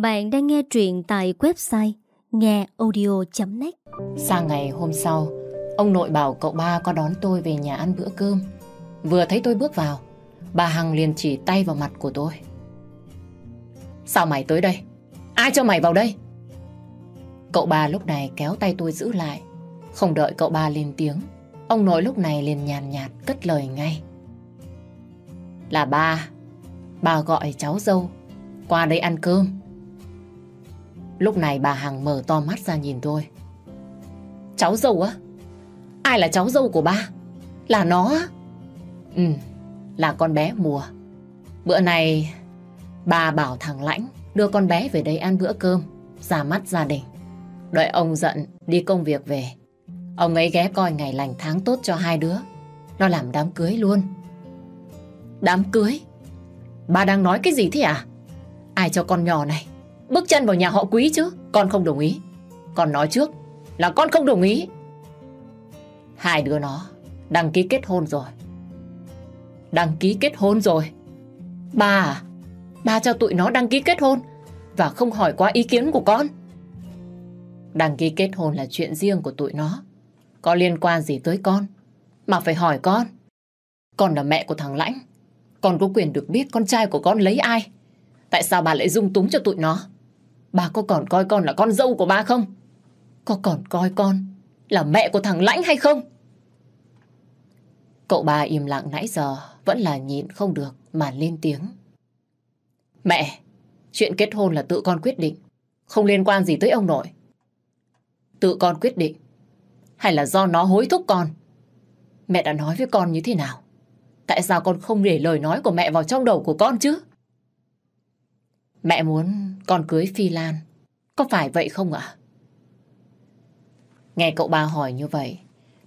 Bạn đang nghe truyện tại website ngheaudio.net. Sang ngày hôm sau, ông nội bảo cậu ba có đón tôi về nhà ăn bữa cơm. Vừa thấy tôi bước vào, bà Hằng liền chỉ tay vào mặt của tôi. Sao mày tới đây? Ai cho mày vào đây? Cậu ba lúc này kéo tay tôi giữ lại. Không đợi cậu ba lên tiếng, ông nội lúc này liền nhàn nhạt, cất lời ngay. Là ba, bà gọi cháu dâu qua đây ăn cơm. Lúc này bà Hằng mở to mắt ra nhìn tôi. Cháu dâu á? Ai là cháu dâu của ba? Là nó á? Ừ, là con bé mùa. Bữa này bà bảo thằng Lãnh đưa con bé về đây ăn bữa cơm, ra mắt gia đình. Đợi ông giận đi công việc về. Ông ấy ghé coi ngày lành tháng tốt cho hai đứa. Nó làm đám cưới luôn. Đám cưới? Bà đang nói cái gì thế à? Ai cho con nhỏ này bước chân vào nhà họ quý chứ? Con không đồng ý. Con nói trước là con không đồng ý. Hai đứa nó đăng ký kết hôn rồi. Đăng ký kết hôn rồi. Ba à? Ba cho tụi nó đăng ký kết hôn và không hỏi qua ý kiến của con. Đăng ký kết hôn là chuyện riêng của tụi nó. Có liên quan gì tới con? Mà phải hỏi con. Con là mẹ của thằng Lãnh. Con có quyền được biết con trai của con lấy ai. Tại sao bà lại dung túng cho tụi nó? Bà có còn coi con là con dâu của ba không? Có còn coi con là mẹ của thằng Lãnh hay không? Cậu ba im lặng nãy giờ vẫn là nhịn không được mà lên tiếng. Mẹ, chuyện kết hôn là tự con quyết định, không liên quan gì tới ông nội. Tự con quyết định, hay là do nó hối thúc con? Mẹ đã nói với con như thế nào? Tại sao con không để lời nói của mẹ vào trong đầu của con chứ? Mẹ muốn con cưới Phi Lan. Có phải vậy không ạ? Nghe cậu ba hỏi như vậy,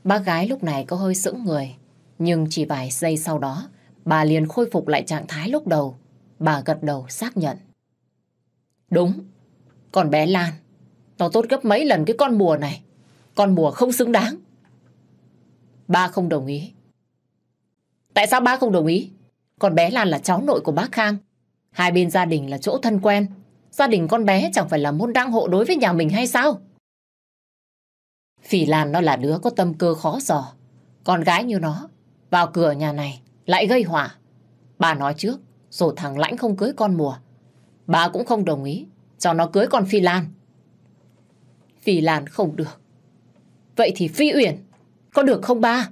bác gái lúc này có hơi sững người. Nhưng chỉ vài giây sau đó, bà liền khôi phục lại trạng thái lúc đầu. Bà gật đầu xác nhận. Đúng, con bé Lan, nó tốt gấp mấy lần cái con mùa này. Con mùa không xứng đáng. Ba không đồng ý. Tại sao ba không đồng ý? Con bé Lan là cháu nội của bác Khang. Hai bên gia đình là chỗ thân quen. Gia đình con bé chẳng phải là môn đăng hộ đối với nhà mình hay sao? Phỉ Lan nó là đứa có tâm cơ khó dò. Con gái như nó, vào cửa nhà này lại gây họa. Bà nói trước, rồi thằng Lãnh không cưới con mùa. Bà cũng không đồng ý cho nó cưới con Phi Lan. Phi Lan không được. Vậy thì Phi Uyển có được không ba?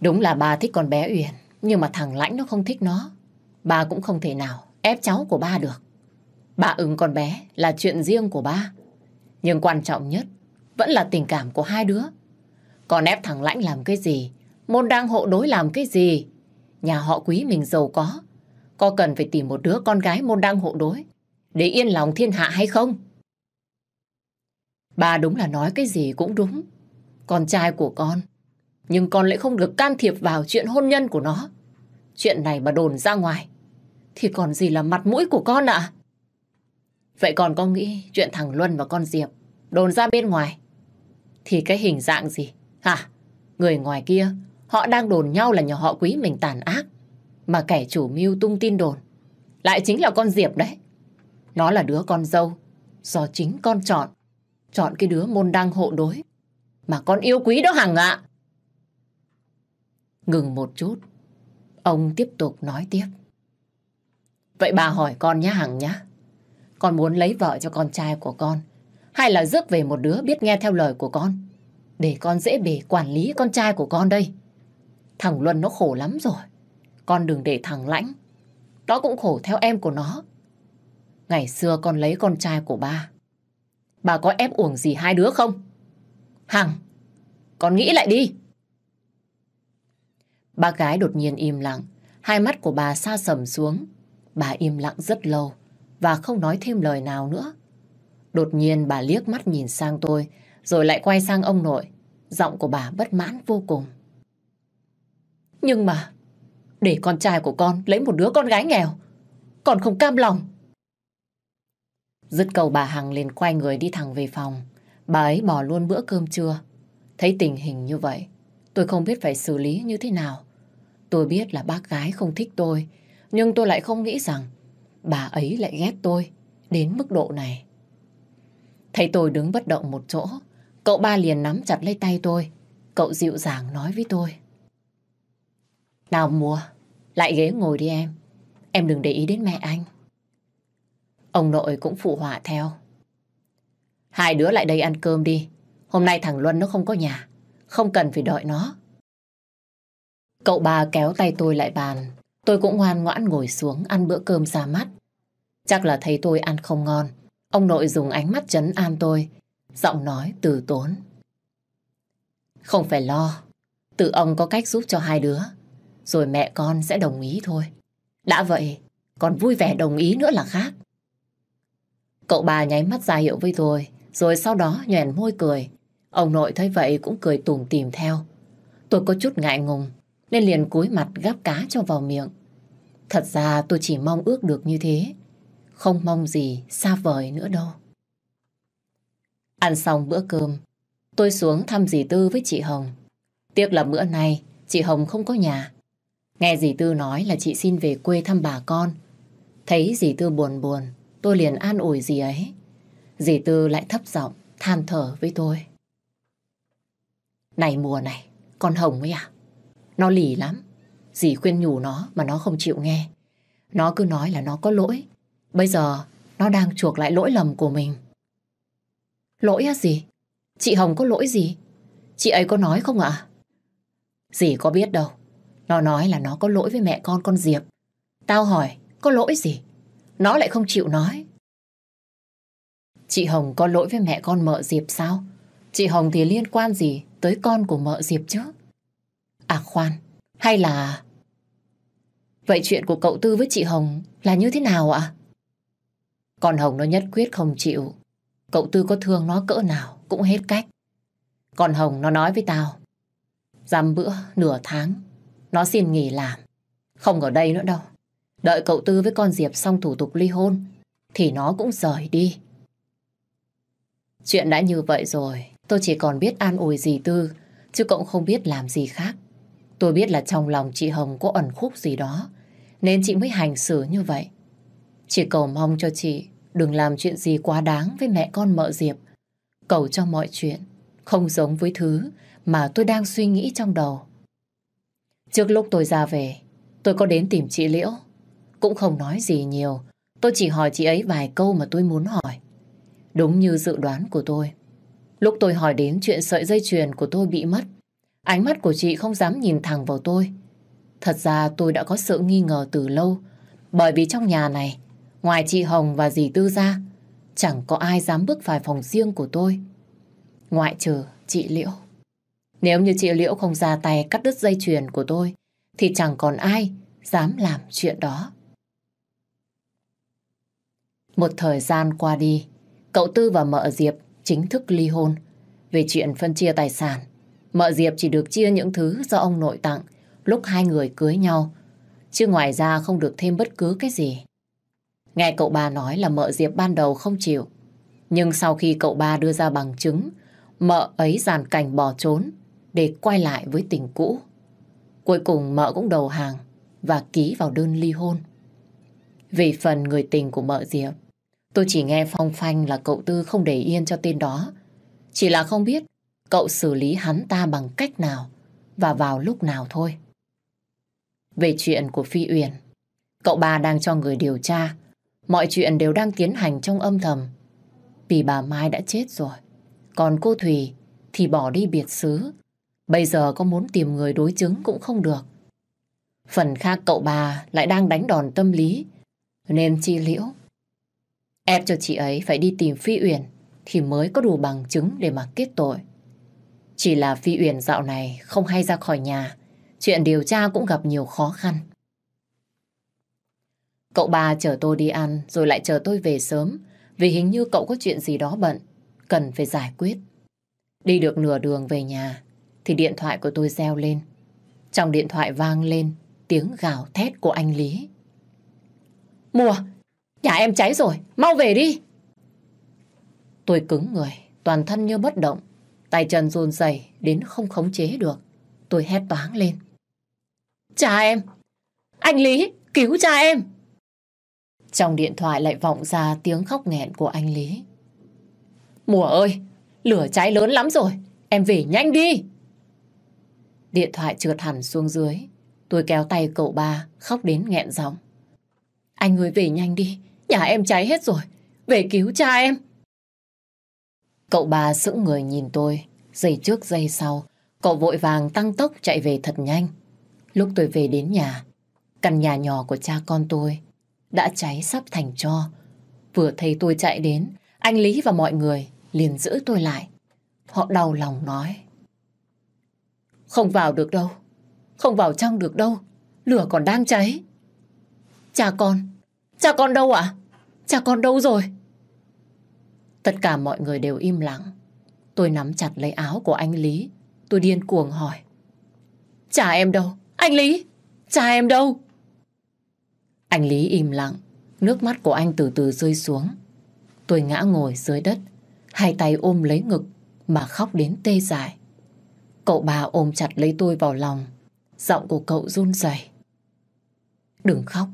Đúng là bà thích con bé Uyển, nhưng mà thằng Lãnh nó không thích nó. Ba cũng không thể nào ép cháu của ba được. Bà ưng con bé là chuyện riêng của ba. Nhưng quan trọng nhất vẫn là tình cảm của hai đứa. Còn ép thằng Lãnh làm cái gì? Môn đang hộ đối làm cái gì? Nhà họ quý mình giàu có. Có cần phải tìm một đứa con gái môn đang hộ đối để yên lòng thiên hạ hay không? Ba đúng là nói cái gì cũng đúng. Con trai của con. Nhưng con lại không được can thiệp vào chuyện hôn nhân của nó. Chuyện này mà đồn ra ngoài thì còn gì là mặt mũi của con ạ? Vậy còn con nghĩ chuyện thằng Luân và con Diệp đồn ra bên ngoài thì cái hình dạng gì? Hả? Người ngoài kia họ đang đồn nhau là nhà họ quý mình tàn ác mà kẻ chủ mưu tung tin đồn lại chính là con Diệp đấy. Nó là đứa con dâu do chính con chọn. Chọn cái đứa môn đăng hộ đối mà con yêu quý đó Hằng ạ. Ngừng một chút, ông tiếp tục nói tiếp. Vậy bà hỏi con nhé Hằng nhá. Con muốn lấy vợ cho con trai của con hay là rước về một đứa biết nghe theo lời của con để con dễ bề quản lý con trai của con đây. Thằng Luân nó khổ lắm rồi. Con đừng để thằng Lãnh. Nó cũng khổ theo em của nó. Ngày xưa con lấy con trai của ba. Bà có ép uổng gì hai đứa không? Hằng, con nghĩ lại đi. Bác gái đột nhiên im lặng. Hai mắt của bà xa sầm xuống. Bà im lặng rất lâu và không nói thêm lời nào nữa. Đột nhiên bà liếc mắt nhìn sang tôi rồi lại quay sang ông nội. Giọng của bà bất mãn vô cùng. Nhưng mà, để con trai của con lấy một đứa con gái nghèo, còn không cam lòng. Dứt cầu bà Hằng liền quay người đi thẳng về phòng. Bà ấy bỏ luôn bữa cơm trưa. Thấy tình hình như vậy, tôi không biết phải xử lý như thế nào. Tôi biết là bác gái không thích tôi, nhưng tôi lại không nghĩ rằng bà ấy lại ghét tôi đến mức độ này. Thấy tôi đứng bất động một chỗ, cậu ba liền nắm chặt lấy tay tôi. Cậu dịu dàng nói với tôi. Nào mùa, lại ghế ngồi đi em. Em đừng để ý đến mẹ anh. Ông nội cũng phụ họa theo. Hai đứa lại đây ăn cơm đi. Hôm nay thằng Luân nó không có nhà. Không cần phải đợi nó. Cậu bà kéo tay tôi lại bàn. Tôi cũng ngoan ngoãn ngồi xuống ăn bữa cơm ra mắt. Chắc là thấy tôi ăn không ngon. Ông nội dùng ánh mắt chấn an tôi. Giọng nói từ tốn. Không phải lo. Tự ông có cách giúp cho hai đứa. Rồi mẹ con sẽ đồng ý thôi. Đã vậy, còn vui vẻ đồng ý nữa là khác. Cậu bà nháy mắt ra hiệu với tôi, rồi sau đó nhoèn môi cười. Ông nội thấy vậy cũng cười tủm tìm theo. Tôi có chút ngại ngùng, nên liền cúi mặt gắp cá cho vào miệng. Thật ra tôi chỉ mong ước được như thế, không mong gì xa vời nữa đâu. Ăn xong bữa cơm, tôi xuống thăm dì Tư với chị Hồng. Tiếc là bữa nay chị Hồng không có nhà. Nghe dì Tư nói là chị xin về quê thăm bà con. Thấy dì Tư buồn buồn, tôi liền an ủi dì ấy. Dì Tư lại thấp giọng, than thở với tôi. Này mùa này, con Hồng ấy à? Nó lì lắm. Dì khuyên nhủ nó mà nó không chịu nghe. Nó cứ nói là nó có lỗi. Bây giờ nó đang chuộc lại lỗi lầm của mình. Lỗi á gì? Chị Hồng có lỗi gì? Chị ấy có nói không ạ? Dì có biết đâu. Nó nói là nó có lỗi với mẹ con con Diệp. Tao hỏi, có lỗi gì? Nó lại không chịu nói. Chị Hồng có lỗi với mẹ con mợ Diệp sao? Chị Hồng thì liên quan gì tới con của mợ Diệp chứ? À khoan, hay là... Vậy chuyện của cậu Tư với chị Hồng là như thế nào ạ? Còn Hồng nó nhất quyết không chịu. Cậu Tư có thương nó cỡ nào cũng hết cách. Còn Hồng nó nói với tao. Dăm bữa, nửa tháng, nó xin nghỉ làm. Không ở đây nữa đâu. Đợi cậu Tư với con Diệp xong thủ tục ly hôn, thì nó cũng rời đi. Chuyện đã như vậy rồi, tôi chỉ còn biết an ủi dì Tư, chứ cũng không biết làm gì khác. Tôi biết là trong lòng chị Hồng có ẩn khúc gì đó, nên chị mới hành xử như vậy. Chỉ cầu mong cho chị đừng làm chuyện gì quá đáng với mẹ con mợ Diệp. Cầu cho mọi chuyện không giống với thứ mà tôi đang suy nghĩ trong đầu. Trước lúc tôi ra về, tôi có đến tìm chị Liễu. Cũng không nói gì nhiều, tôi chỉ hỏi chị ấy vài câu mà tôi muốn hỏi. Đúng như dự đoán của tôi. Lúc tôi hỏi đến chuyện sợi dây chuyền của tôi bị mất, ánh mắt của chị không dám nhìn thẳng vào tôi. Thật ra tôi đã có sự nghi ngờ từ lâu, bởi vì trong nhà này, ngoài chị Hồng và dì Tư ra, chẳng có ai dám bước vào phòng riêng của tôi. Ngoại trừ chị Liễu. Nếu như chị Liễu không ra tay cắt đứt dây chuyền của tôi, thì chẳng còn ai dám làm chuyện đó. Một thời gian qua đi, cậu Tư và mợ Diệp chính thức ly hôn. Về chuyện phân chia tài sản, mợ Diệp chỉ được chia những thứ do ông nội tặng lúc hai người cưới nhau, chứ ngoài ra không được thêm bất cứ cái gì. Nghe cậu ba nói là mợ Diệp ban đầu không chịu, nhưng sau khi cậu ba đưa ra bằng chứng, mợ ấy giàn cảnh bỏ trốn để quay lại với tình cũ. Cuối cùng mợ cũng đầu hàng và ký vào đơn ly hôn. Về phần người tình của mợ Diệp, tôi chỉ nghe phong phanh là cậu Tư không để yên cho tên đó. Chỉ là không biết cậu xử lý hắn ta bằng cách nào và vào lúc nào thôi. Về chuyện của Phi Uyển, cậu bà đang cho người điều tra. Mọi chuyện đều đang tiến hành trong âm thầm. Vì bà Mai đã chết rồi. Còn cô Thùy thì bỏ đi biệt xứ. Bây giờ có muốn tìm người đối chứng cũng không được. Phần khác cậu bà lại đang đánh đòn tâm lý. Nên chi liễu. Ép cho chị ấy phải đi tìm Phi Uyển thì mới có đủ bằng chứng để mà kết tội. Chỉ là Phi Uyển dạo này không hay ra khỏi nhà. Chuyện điều tra cũng gặp nhiều khó khăn. Cậu ba chở tôi đi ăn rồi lại chờ tôi về sớm vì hình như cậu có chuyện gì đó bận cần phải giải quyết. Đi được nửa đường về nhà thì điện thoại của tôi reo lên. Trong điện thoại vang lên tiếng gào thét của anh Lý. Mùa, nhà em cháy rồi, mau về đi. Tôi cứng người, toàn thân như bất động, tay chân run rẩy đến không khống chế được. Tôi hét toáng lên. Cha em! Anh Lý, cứu cha em! Trong điện thoại lại vọng ra tiếng khóc nghẹn của anh Lý. Mùa ơi, lửa cháy lớn lắm rồi, em về nhanh đi. Điện thoại trượt hẳn xuống dưới. Tôi kéo tay cậu ba, khóc đến nghẹn giọng. Anh ơi về nhanh đi, nhà em cháy hết rồi, về cứu cha em. Cậu ba sững người nhìn tôi, giây trước giây sau, cậu vội vàng tăng tốc chạy về thật nhanh. Lúc tôi về đến nhà, căn nhà nhỏ của cha con tôi đã cháy sắp thành tro. Vừa thấy tôi chạy đến, anh Lý và mọi người liền giữ tôi lại. Họ đau lòng nói. Không vào được đâu, không vào trong được đâu, lửa còn đang cháy. Cha con, cha con đâu ạ? Cha con đâu rồi? Tất cả mọi người đều im lặng. Tôi nắm chặt lấy áo của anh Lý. Tôi điên cuồng hỏi. Cha em đâu? Anh Lý! Cha em đâu? Anh Lý im lặng. Nước mắt của anh từ từ rơi xuống. Tôi ngã ngồi dưới đất. Hai tay ôm lấy ngực mà khóc đến tê dại. Cậu bà ôm chặt lấy tôi vào lòng. Giọng của cậu run rẩy. Đừng khóc.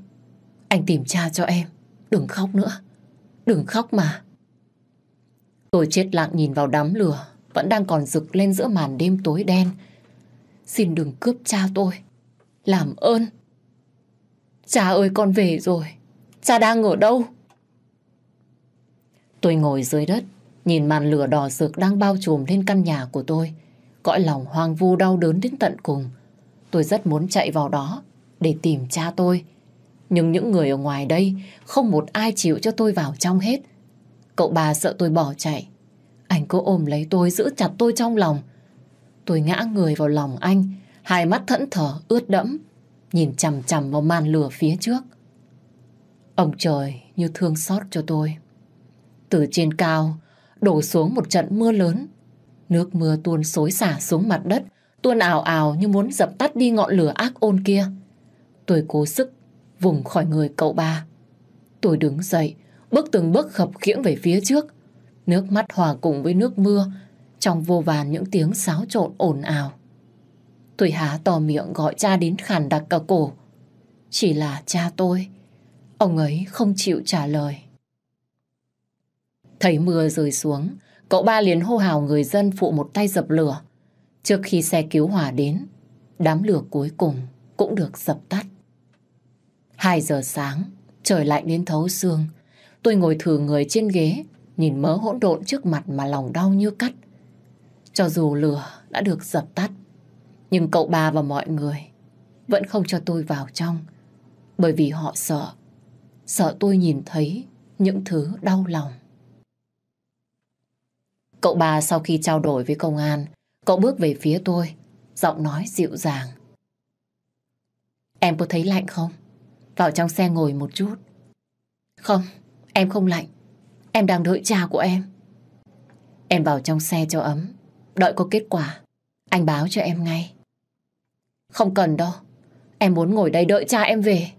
Anh tìm cha cho em. Đừng khóc nữa. Đừng khóc mà. Tôi chết lặng nhìn vào đám lửa vẫn đang còn rực lên giữa màn đêm tối đen. Xin đừng cướp cha tôi. Làm ơn. Cha ơi con về rồi. Cha đang ở đâu? Tôi ngồi dưới đất, nhìn màn lửa đỏ rực đang bao trùm lên căn nhà của tôi. Cõi lòng hoang vu đau đớn đến tận cùng. Tôi rất muốn chạy vào đó để tìm cha tôi. Nhưng những người ở ngoài đây không một ai chịu cho tôi vào trong hết. Cậu bà sợ tôi bỏ chạy. Anh cố ôm lấy tôi, giữ chặt tôi trong lòng. Tôi ngã người vào lòng anh, hai mắt thẫn thờ, ướt đẫm, nhìn chằm chằm vào màn lửa phía trước. Ông trời như thương xót cho tôi. Từ trên cao, đổ xuống một trận mưa lớn. Nước mưa tuôn xối xả xuống mặt đất, tuôn ảo ảo như muốn dập tắt đi ngọn lửa ác ôn kia. Tôi cố sức vùng khỏi người cậu ba. Tôi đứng dậy, bước từng bước khập khiễng về phía trước. Nước mắt hòa cùng với nước mưa, trong vô vàn những tiếng xáo trộn ồn ào. Tôi há to miệng gọi cha đến khàn đặc cả cổ. Chỉ là cha tôi, ông ấy không chịu trả lời. Thấy mưa rơi xuống, cậu ba liền hô hào người dân phụ một tay dập lửa. Trước khi xe cứu hỏa đến, đám lửa cuối cùng cũng được dập tắt. Hai giờ sáng, trời lạnh đến thấu xương. Tôi ngồi thử người trên ghế, nhìn mớ hỗn độn trước mặt mà lòng đau như cắt. Cho dù lửa đã được dập tắt, nhưng cậu ba và mọi người vẫn không cho tôi vào trong, bởi vì họ sợ, sợ tôi nhìn thấy những thứ đau lòng. Cậu ba sau khi trao đổi với công an, cậu bước về phía tôi, giọng nói dịu dàng. Em có thấy lạnh không? Vào trong xe ngồi một chút. Không, em không lạnh. Em đang đợi cha của em. Em vào trong xe cho ấm. Đợi có kết quả. Anh báo cho em ngay. Không cần đâu. Em muốn ngồi đây đợi cha em về.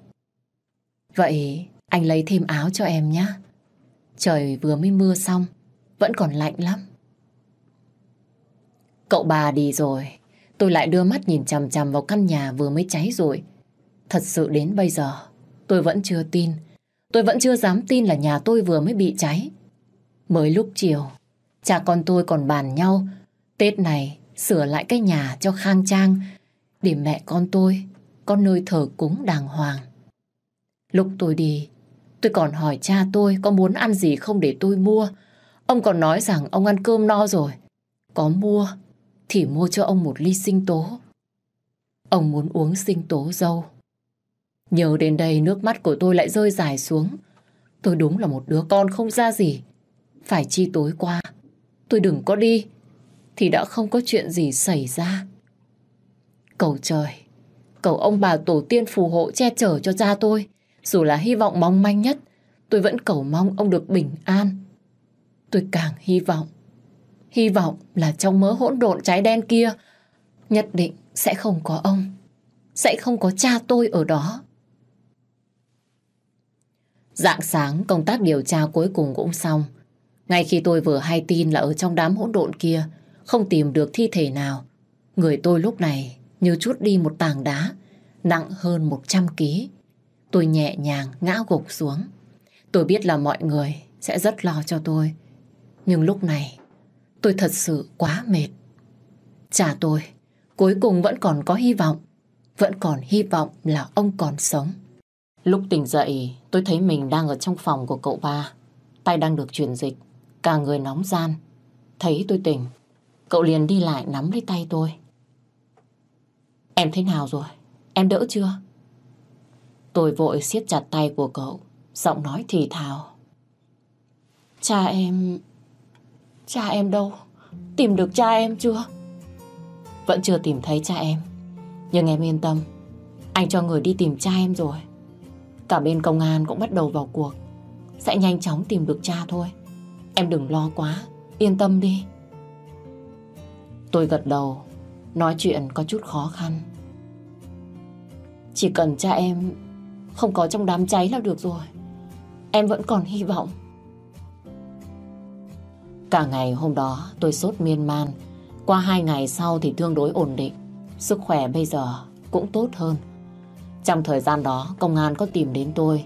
Vậy anh lấy thêm áo cho em nhé. Trời vừa mới mưa xong. Vẫn còn lạnh lắm. Cậu bà đi rồi. Tôi lại đưa mắt nhìn chằm chằm vào căn nhà vừa mới cháy rồi. Thật sự đến bây giờ, tôi vẫn chưa tin Tôi vẫn chưa dám tin là nhà tôi vừa mới bị cháy. Mới lúc chiều, cha con tôi còn bàn nhau Tết này sửa lại cái nhà cho khang trang để mẹ con tôi có nơi thờ cúng đàng hoàng. Lúc tôi đi, tôi còn hỏi cha tôi có muốn ăn gì không để tôi mua. Ông còn nói rằng ông ăn cơm no rồi. Có mua thì mua cho ông một ly sinh tố. Ông muốn uống sinh tố dâu. Nhớ đến đây nước mắt của tôi lại rơi dài xuống. Tôi đúng là một đứa con không ra gì. Phải chi tối qua, tôi đừng có đi, thì đã không có chuyện gì xảy ra. Cầu trời, cầu ông bà tổ tiên phù hộ che chở cho cha tôi. Dù là hy vọng mong manh nhất, tôi vẫn cầu mong ông được bình an. Tôi càng hy vọng, hy vọng là trong mớ hỗn độn trái đen kia, nhất định sẽ không có ông, sẽ không có cha tôi ở đó. Dạng sáng công tác điều tra cuối cùng cũng xong. Ngay khi tôi vừa hay tin là ở trong đám hỗn độn kia không tìm được thi thể nào, người tôi lúc này như chút đi một tảng đá nặng hơn 100 kg. Tôi nhẹ nhàng ngã gục xuống. Tôi biết là mọi người sẽ rất lo cho tôi. Nhưng lúc này, tôi thật sự quá mệt. Cha tôi, cuối cùng vẫn còn có hy vọng. Vẫn còn hy vọng là ông còn sống. Lúc tỉnh dậy, tôi thấy mình đang ở trong phòng của cậu ba. Tay đang được truyền dịch, cả người nóng gian. Thấy tôi tỉnh, cậu liền đi lại nắm lấy tay tôi. Em thế nào rồi? Em đỡ chưa? Tôi vội siết chặt tay của cậu, giọng nói thì thào. Cha em... Cha em đâu? Tìm được cha em chưa? Vẫn chưa tìm thấy cha em. Nhưng em yên tâm, anh cho người đi tìm cha em rồi. Cả bên công an cũng bắt đầu vào cuộc. Sẽ nhanh chóng tìm được cha thôi. Em đừng lo quá, yên tâm đi. Tôi gật đầu, nói chuyện có chút khó khăn. Chỉ cần cha em không có trong đám cháy là được rồi. Em vẫn còn hy vọng. Cả ngày hôm đó tôi sốt miên man. Qua hai ngày sau thì tương đối ổn định. Sức khỏe bây giờ cũng tốt hơn. Trong thời gian đó công an có tìm đến tôi.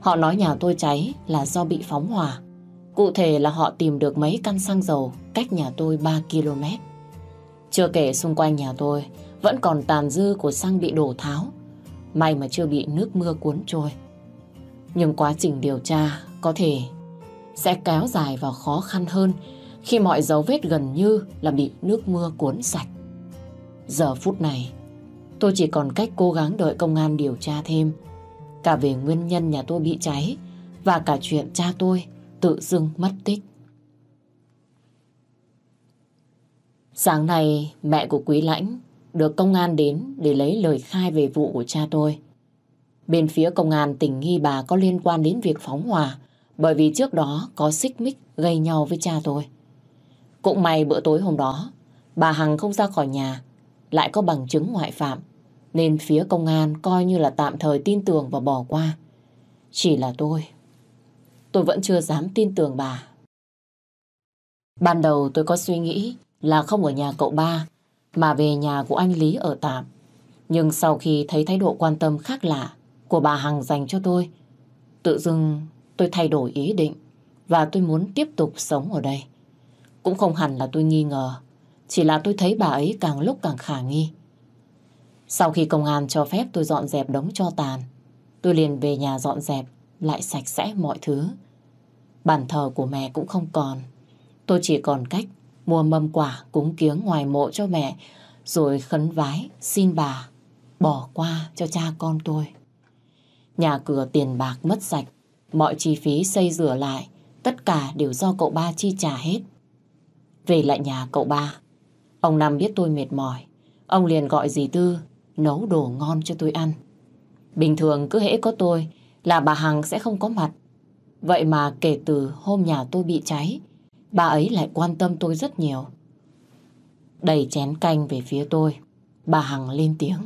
Họ nói nhà tôi cháy là do bị phóng hỏa. Cụ thể là họ tìm được mấy căn xăng dầu cách nhà tôi 3 km. Chưa kể xung quanh nhà tôi vẫn còn tàn dư của xăng bị đổ tháo. May mà chưa bị nước mưa cuốn trôi. Nhưng quá trình điều tra có thể sẽ kéo dài và khó khăn hơn khi mọi dấu vết gần như là bị nước mưa cuốn sạch. Giờ phút này, tôi chỉ còn cách cố gắng đợi công an điều tra thêm cả về nguyên nhân nhà tôi bị cháy và cả chuyện cha tôi tự dưng mất tích. Sáng nay, mẹ của Quý Lãnh được công an đến để lấy lời khai về vụ của cha tôi. Bên phía công an tình nghi bà có liên quan đến việc phóng hỏa bởi vì trước đó có xích mích gây nhau với cha tôi. Cũng may bữa tối hôm đó, bà Hằng không ra khỏi nhà, lại có bằng chứng ngoại phạm, nên phía công an coi như là tạm thời tin tưởng và bỏ qua. Chỉ là tôi, tôi vẫn chưa dám tin tưởng bà. Ban đầu tôi có suy nghĩ là không ở nhà cậu ba, mà về nhà của anh Lý ở tạm. Nhưng sau khi thấy thái độ quan tâm khác lạ của bà Hằng dành cho tôi, tự dưng tôi thay đổi ý định và tôi muốn tiếp tục sống ở đây. Cũng không hẳn là tôi nghi ngờ, chỉ là tôi thấy bà ấy càng lúc càng khả nghi. Sau khi công an cho phép tôi dọn dẹp đống cho tàn, tôi liền về nhà dọn dẹp lại sạch sẽ mọi thứ. Bàn thờ của mẹ cũng không còn. Tôi chỉ còn cách mua mâm quả cúng kiếng ngoài mộ cho mẹ rồi khấn vái xin bà bỏ qua cho cha con tôi. Nhà cửa tiền bạc mất sạch, mọi chi phí xây rửa lại, tất cả đều do cậu ba chi trả hết. Về lại nhà cậu ba, ông Năm biết tôi mệt mỏi, ông liền gọi dì Tư nấu đồ ngon cho tôi ăn. Bình thường cứ hễ có tôi là bà Hằng sẽ không có mặt. Vậy mà kể từ hôm nhà tôi bị cháy, bà ấy lại quan tâm tôi rất nhiều. Đầy chén canh về phía tôi, bà Hằng lên tiếng.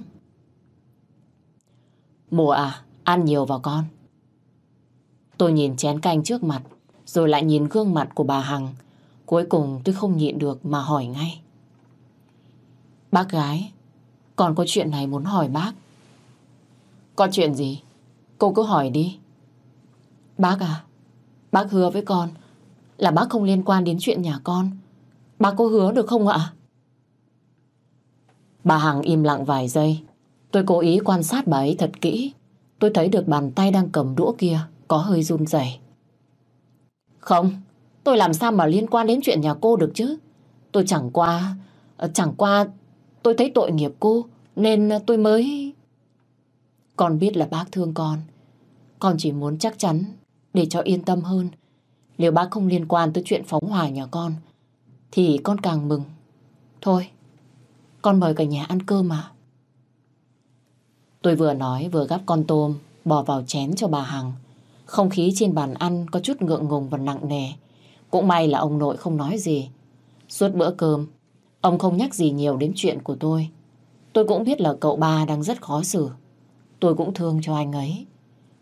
Mùa à, ăn nhiều vào con. Tôi nhìn chén canh trước mặt, rồi lại nhìn gương mặt của bà Hằng. Cuối cùng tôi không nhịn được mà hỏi ngay. Bác gái, còn có chuyện này muốn hỏi bác. Có chuyện gì? Cô cứ hỏi đi. Bác à, bác hứa với con là bác không liên quan đến chuyện nhà con. Bác có hứa được không ạ? Bà Hằng im lặng vài giây. Tôi cố ý quan sát bà ấy thật kỹ. Tôi thấy được bàn tay đang cầm đũa kia có hơi run rẩy. Không, tôi làm sao mà liên quan đến chuyện nhà cô được chứ? Tôi chẳng qua, ờ, chẳng qua tôi thấy tội nghiệp cô nên à, tôi mới... Con biết là bác thương con. Con chỉ muốn chắc chắn để cho yên tâm hơn. Nếu bác không liên quan tới chuyện phóng hỏa nhà con thì con càng mừng. Thôi, con mời cả nhà ăn cơm mà. Tôi vừa nói vừa gắp con tôm bỏ vào chén cho bà Hằng. Không khí trên bàn ăn có chút ngượng ngùng và nặng nề. Cũng may là ông nội không nói gì. Suốt bữa cơm, ông không nhắc gì nhiều đến chuyện của tôi. Tôi cũng biết là cậu ba đang rất khó xử. Tôi cũng thương cho anh ấy.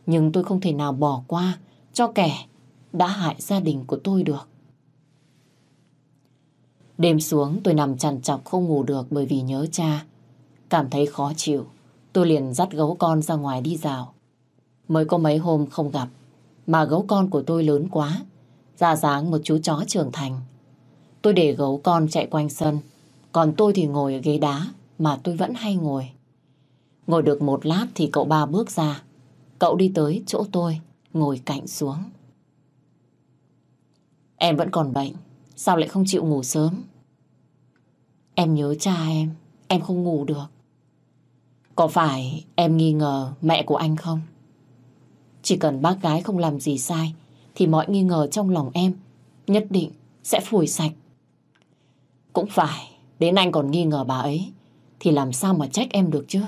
Nhưng tôi không thể nào bỏ qua cho kẻ đã hại gia đình của tôi được. Đêm xuống tôi nằm chằn chọc không ngủ được bởi vì nhớ cha. Cảm thấy khó chịu. Tôi liền dắt gấu con ra ngoài đi dạo. Mới có mấy hôm không gặp. mà gấu con của tôi lớn quá, ra dáng một chú chó trưởng thành. Tôi để gấu con chạy quanh sân, còn tôi thì ngồi ở ghế đá mà tôi vẫn hay ngồi. Ngồi được một lát thì cậu ba bước ra. Cậu đi tới chỗ tôi, ngồi cạnh xuống. Em vẫn còn bệnh, sao lại không chịu ngủ sớm? Em nhớ cha em, em không ngủ được. Có phải em nghi ngờ mẹ của anh không? Chỉ cần bác gái không làm gì sai thì mọi nghi ngờ trong lòng em nhất định sẽ phủi sạch. Cũng phải, đến anh còn nghi ngờ bà ấy thì làm sao mà trách em được chứ?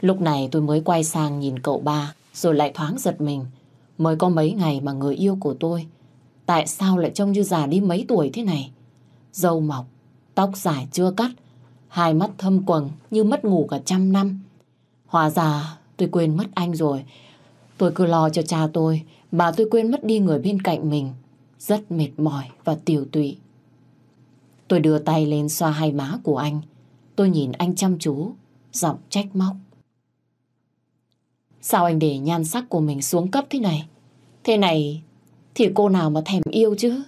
Lúc này tôi mới quay sang nhìn cậu ba rồi lại thoáng giật mình. Mới có mấy ngày mà người yêu của tôi tại sao lại trông như già đi mấy tuổi thế này? Dâu mọc, tóc dài chưa cắt, hai mắt thâm quầng như mất ngủ cả trăm năm. Hóa ra tôi quên mất anh rồi. Tôi cứ lo cho cha tôi mà tôi quên mất đi người bên cạnh mình. Rất mệt mỏi và tiểu tụy. Tôi đưa tay lên xoa hai má của anh. Tôi nhìn anh chăm chú, giọng trách móc. Sao anh để nhan sắc của mình xuống cấp thế này? Thế này thì cô nào mà thèm yêu chứ?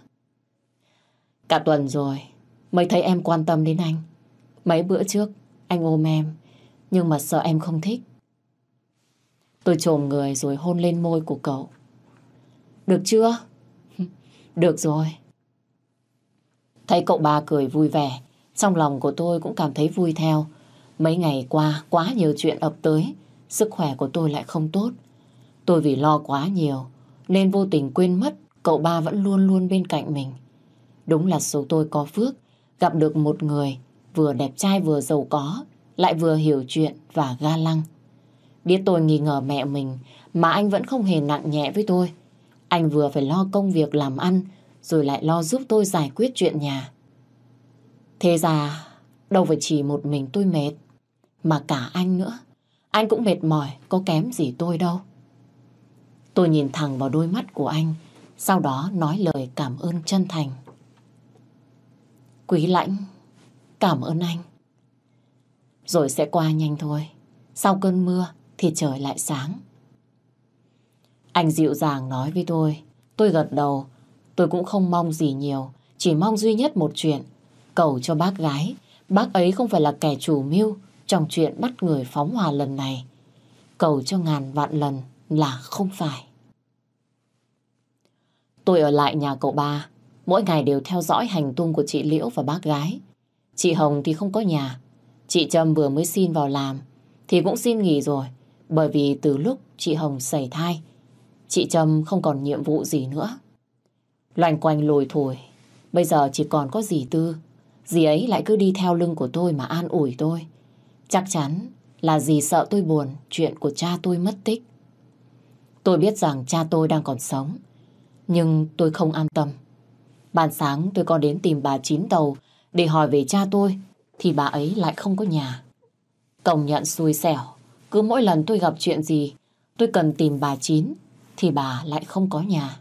Cả tuần rồi mới thấy em quan tâm đến anh. Mấy bữa trước anh ôm em nhưng mà sợ em không thích. Tôi trồm người rồi hôn lên môi của cậu. Được chưa? Được rồi. Thấy cậu ba cười vui vẻ, trong lòng của tôi cũng cảm thấy vui theo. Mấy ngày qua, quá nhiều chuyện ập tới, sức khỏe của tôi lại không tốt. Tôi vì lo quá nhiều, nên vô tình quên mất cậu ba vẫn luôn luôn bên cạnh mình. Đúng là số tôi có phước, gặp được một người vừa đẹp trai vừa giàu có, lại vừa hiểu chuyện và ga lăng. Biết tôi nghi ngờ mẹ mình mà anh vẫn không hề nặng nhẹ với tôi. Anh vừa phải lo công việc làm ăn rồi lại lo giúp tôi giải quyết chuyện nhà. Thế ra đâu phải chỉ một mình tôi mệt mà cả anh nữa. Anh cũng mệt mỏi có kém gì tôi đâu. Tôi nhìn thẳng vào đôi mắt của anh sau đó nói lời cảm ơn chân thành. Quý lãnh, cảm ơn anh. Rồi sẽ qua nhanh thôi. Sau cơn mưa thì trời lại sáng. Anh dịu dàng nói với tôi. Tôi gật đầu. Tôi cũng không mong gì nhiều. Chỉ mong duy nhất một chuyện. Cầu cho bác gái. Bác ấy không phải là kẻ chủ mưu trong chuyện bắt người phóng hỏa lần này. Cầu cho ngàn vạn lần là không phải. Tôi ở lại nhà cậu ba. Mỗi ngày đều theo dõi hành tung của chị Liễu và bác gái. Chị Hồng thì không có nhà. Chị Trâm vừa mới xin vào làm. Thì cũng xin nghỉ rồi. Bởi vì từ lúc chị Hồng xảy thai, chị Trâm không còn nhiệm vụ gì nữa. Loanh quanh lùi thổi, bây giờ chỉ còn có dì Tư. Dì ấy lại cứ đi theo lưng của tôi mà an ủi tôi. Chắc chắn là dì sợ tôi buồn chuyện của cha tôi mất tích. Tôi biết rằng cha tôi đang còn sống, nhưng tôi không an tâm. Ban sáng tôi có đến tìm bà Chín Tàu để hỏi về cha tôi, thì bà ấy lại không có nhà. Công nhận xui xẻo, cứ mỗi lần tôi gặp chuyện gì, tôi cần tìm bà Chín, thì bà lại không có nhà.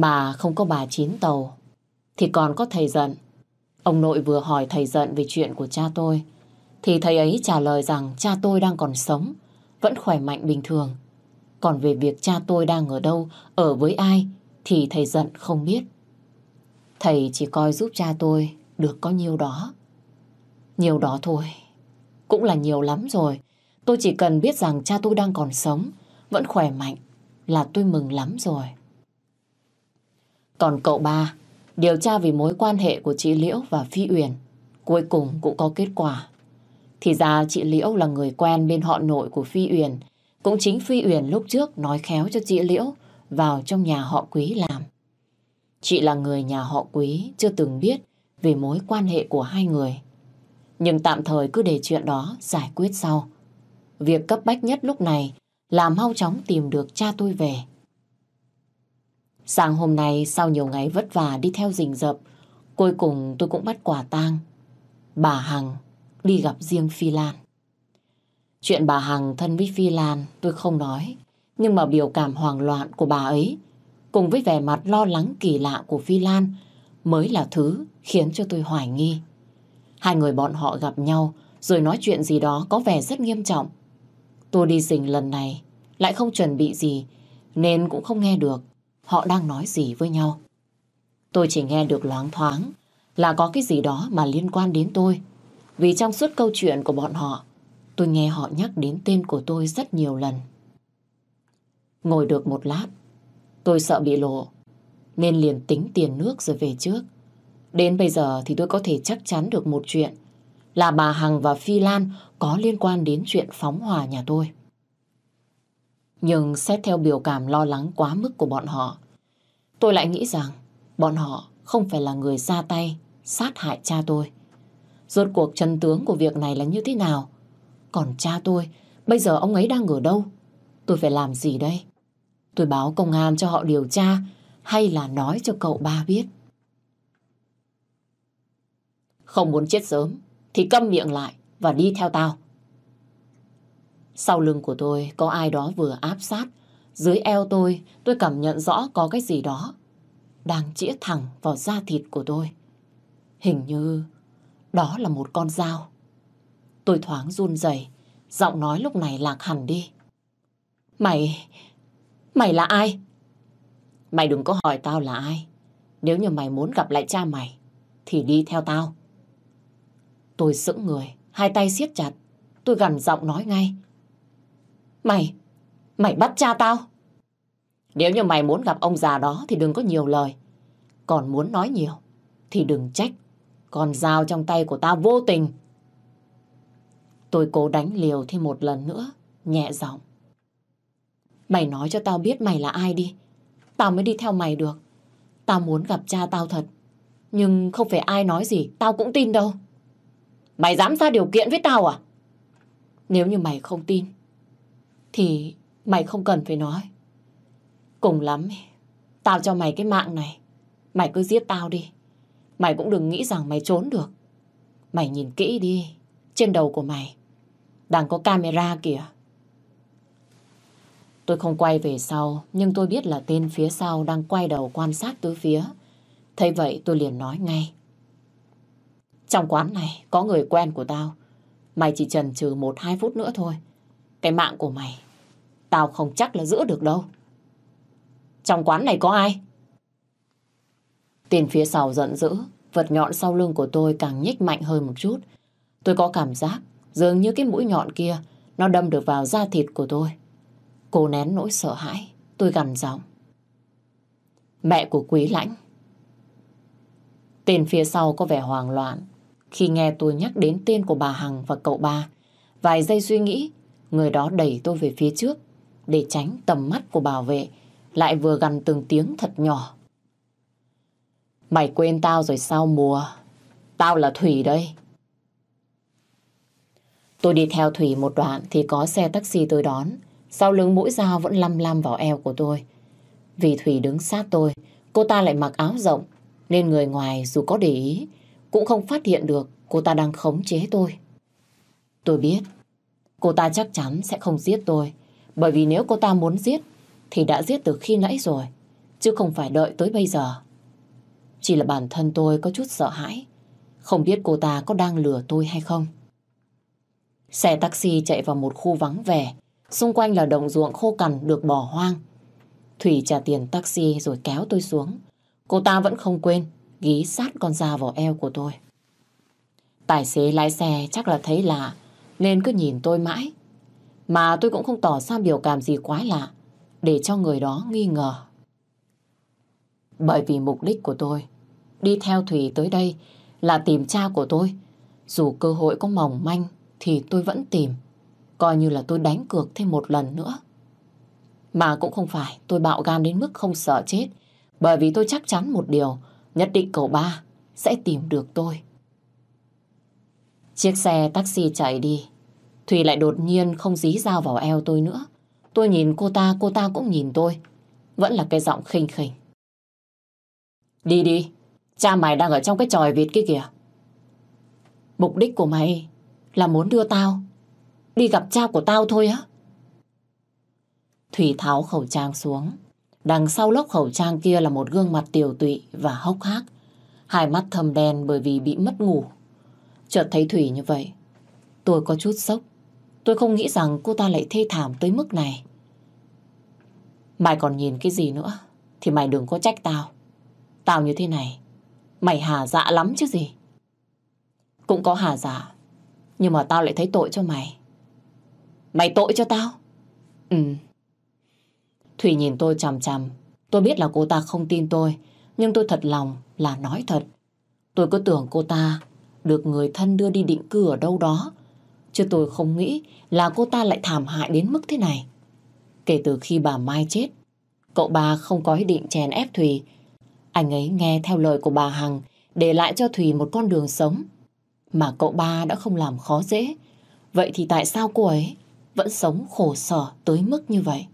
Mà không có bà Chín Tàu, thì còn có thầy giận. Ông nội vừa hỏi thầy giận về chuyện của cha tôi, thì thầy ấy trả lời rằng cha tôi đang còn sống, vẫn khỏe mạnh bình thường. Còn về việc cha tôi đang ở đâu, ở với ai, thì thầy giận không biết. Thầy chỉ coi giúp cha tôi được có nhiêu đó. Nhiều đó thôi, cũng là nhiều lắm rồi. Tôi chỉ cần biết rằng cha tôi đang còn sống, vẫn khỏe mạnh, là tôi mừng lắm rồi. Còn cậu ba, điều tra về mối quan hệ của chị Liễu và Phi Uyển, cuối cùng cũng có kết quả. Thì ra chị Liễu là người quen bên họ nội của Phi Uyển, cũng chính Phi Uyển lúc trước nói khéo cho chị Liễu vào trong nhà họ Quý làm. Chị là người nhà họ Quý chưa từng biết về mối quan hệ của hai người. Nhưng tạm thời cứ để chuyện đó giải quyết sau. Việc cấp bách nhất lúc này là mau chóng tìm được cha tôi về. Sáng hôm nay sau nhiều ngày vất vả đi theo rình rập, cuối cùng tôi cũng bắt quả tang. Bà Hằng đi gặp riêng Phi Lan. Chuyện bà Hằng thân với Phi Lan tôi không nói, nhưng mà biểu cảm hoảng loạn của bà ấy cùng với vẻ mặt lo lắng kỳ lạ của Phi Lan mới là thứ khiến cho tôi hoài nghi. Hai người bọn họ gặp nhau rồi nói chuyện gì đó có vẻ rất nghiêm trọng. Tôi đi rình lần này lại không chuẩn bị gì, nên cũng không nghe được họ đang nói gì với nhau. Tôi chỉ nghe được loáng thoáng là có cái gì đó mà liên quan đến tôi. Vì trong suốt câu chuyện của bọn họ, tôi nghe họ nhắc đến tên của tôi rất nhiều lần. Ngồi được một lát, tôi sợ bị lộ, nên liền tính tiền nước rồi về trước. Đến bây giờ thì tôi có thể chắc chắn được một chuyện là bà Hằng và Phi Lan có liên quan đến chuyện phóng hỏa nhà tôi. Nhưng xét theo biểu cảm lo lắng quá mức của bọn họ, tôi lại nghĩ rằng bọn họ không phải là người ra tay sát hại cha tôi. Rốt cuộc chân tướng của việc này là như thế nào? Còn cha tôi, bây giờ ông ấy đang ở đâu? Tôi phải làm gì đây? Tôi báo công an cho họ điều tra hay là nói cho cậu ba biết? Không muốn chết sớm thì câm miệng lại và đi theo tao. Sau lưng của tôi có ai đó vừa áp sát. Dưới eo tôi, tôi cảm nhận rõ có cái gì đó đang chĩa thẳng vào da thịt của tôi. Hình như đó là một con dao. Tôi thoáng run rẩy, giọng nói lúc này lạc hẳn đi. Mày, mày là ai? Mày đừng có hỏi tao là ai. Nếu như mày muốn gặp lại cha mày, thì đi theo tao. Tôi sững người, hai tay siết chặt. Tôi gằn giọng nói ngay. Mày, mày bắt cha tao. Nếu như mày muốn gặp ông già đó thì đừng có nhiều lời. Còn muốn nói nhiều thì đừng trách. Còn dao trong tay của tao vô tình. Tôi cố đánh liều thêm một lần nữa, nhẹ giọng. Mày nói cho tao biết mày là ai đi. Tao mới đi theo mày được. Tao muốn gặp cha tao thật. Nhưng không phải ai nói gì, tao cũng tin đâu. Mày dám ra điều kiện với tao à? Nếu như mày không tin, thì mày không cần phải nói. Cùng lắm, tao cho mày cái mạng này. Mày cứ giết tao đi. Mày cũng đừng nghĩ rằng mày trốn được. Mày nhìn kỹ đi, trên đầu của mày. Đang có camera kìa. Tôi không quay về sau, nhưng tôi biết là tên phía sau đang quay đầu quan sát tứ phía. Thấy vậy tôi liền nói ngay. Trong quán này có người quen của tao. Mày chỉ chần chừ một hai phút nữa thôi. Cái mạng của mày, tao không chắc là giữ được đâu. Trong quán này có ai? Tiền phía sau giận dữ, vật nhọn sau lưng của tôi càng nhích mạnh hơn một chút. Tôi có cảm giác dường như cái mũi nhọn kia nó đâm được vào da thịt của tôi. Cô nén nỗi sợ hãi, tôi gằn giọng. Mẹ của Quý Lãnh. Tên phía sau có vẻ hoang loạn khi nghe tôi nhắc đến tên của bà Hằng và cậu ba. Vài giây suy nghĩ, người đó đẩy tôi về phía trước để tránh tầm mắt của bảo vệ, lại vừa gằn từng tiếng thật nhỏ. Mày quên tao rồi sao mùa? Tao là Thủy đây. Tôi đi theo Thủy một đoạn thì có xe taxi tôi đón. Sau lưng mũi dao vẫn lăm lăm vào eo của tôi. Vì Thủy đứng sát tôi, cô ta lại mặc áo rộng, nên người ngoài dù có để ý, cũng không phát hiện được cô ta đang khống chế tôi. Tôi biết, cô ta chắc chắn sẽ không giết tôi, bởi vì nếu cô ta muốn giết, thì đã giết từ khi nãy rồi, chứ không phải đợi tới bây giờ. Chỉ là bản thân tôi có chút sợ hãi, không biết cô ta có đang lừa tôi hay không. Xe taxi chạy vào một khu vắng vẻ, xung quanh là đồng ruộng khô cằn được bỏ hoang. Thủy trả tiền taxi rồi kéo tôi xuống. Cô ta vẫn không quên ghi sát con dao vào eo của tôi. Tài xế lái xe chắc là thấy lạ, nên cứ nhìn tôi mãi. Mà tôi cũng không tỏ ra biểu cảm gì quái lạ, để cho người đó nghi ngờ. Bởi vì mục đích của tôi, đi theo Thủy tới đây là tìm cha của tôi. Dù cơ hội có mỏng manh, thì tôi vẫn tìm. Coi như là tôi đánh cược thêm một lần nữa. Mà cũng không phải tôi bạo gan đến mức không sợ chết, bởi vì tôi chắc chắn một điều, Nhất định cậu ba sẽ tìm được tôi. Chiếc xe taxi chạy đi. Thùy lại đột nhiên không dí dao vào eo tôi nữa. Tôi nhìn cô ta, cô ta cũng nhìn tôi. Vẫn là cái giọng khinh khỉnh. Đi đi, cha mày đang ở trong cái tròi vịt kia kìa. Mục đích của mày là muốn đưa tao đi gặp cha của tao thôi á. Thủy tháo khẩu trang xuống, Đằng sau lớp khẩu trang kia là một gương mặt tiều tụy và hốc hác. Hai mắt thâm đen bởi vì bị mất ngủ. Chợt thấy Thủy như vậy. Tôi có chút sốc. Tôi không nghĩ rằng cô ta lại thê thảm tới mức này. Mày còn nhìn cái gì nữa thì mày đừng có trách tao. Tao như thế này, mày hà dạ lắm chứ gì. Cũng có hà dạ, nhưng mà tao lại thấy tội cho mày. Mày tội cho tao? Ừ. Thủy nhìn tôi chằm chằm. Tôi biết là cô ta không tin tôi, nhưng tôi thật lòng là nói thật. Tôi cứ tưởng cô ta được người thân đưa đi định cư ở đâu đó. Chứ tôi không nghĩ là cô ta lại thảm hại đến mức thế này. Kể từ khi bà Mai chết, cậu ba không có ý định chèn ép Thùy. Anh ấy nghe theo lời của bà Hằng để lại cho Thùy một con đường sống. Mà cậu ba đã không làm khó dễ. Vậy thì tại sao cô ấy vẫn sống khổ sở tới mức như vậy?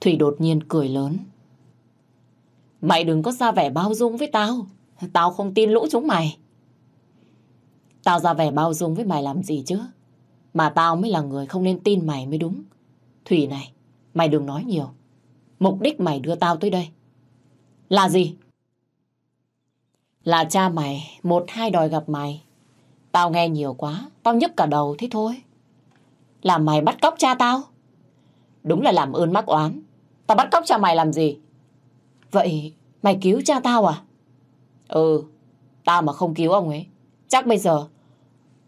Thùy đột nhiên cười lớn. Mày đừng có ra vẻ bao dung với tao. Tao không tin lũ chúng mày. Tao ra vẻ bao dung với mày làm gì chứ? Mà tao mới là người không nên tin mày mới đúng. Thủy này, mày đừng nói nhiều. Mục đích mày đưa tao tới đây. Là gì? Là cha mày, một hai đòi gặp mày. Tao nghe nhiều quá, tao nhức cả đầu thế thôi. Là mày bắt cóc cha tao? Đúng là làm ơn mắc oán. Tao bắt cóc cha mày làm gì? Vậy mày cứu cha tao à? Ừ, tao mà không cứu ông ấy, chắc bây giờ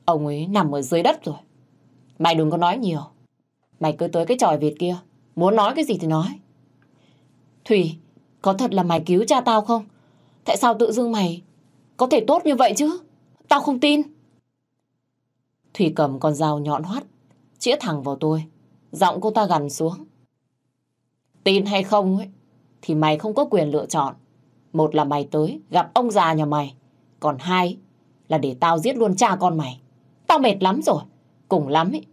ông ấy nằm ở dưới đất rồi. Mày đừng có nói nhiều. Mày cứ tới cái tròi Việt kia, muốn nói cái gì thì nói. Thủy, có thật là mày cứu cha tao không? Tại sao tự dưng mày có thể tốt như vậy chứ? Tao không tin. Thủy cầm con dao nhọn hoắt, chĩa thẳng vào tôi. Giọng cô ta gằn xuống. Tin hay không ấy, thì mày không có quyền lựa chọn. Một là mày tới gặp ông già nhà mày. Còn hai là để tao giết luôn cha con mày. Tao mệt lắm rồi. Cùng lắm ấy,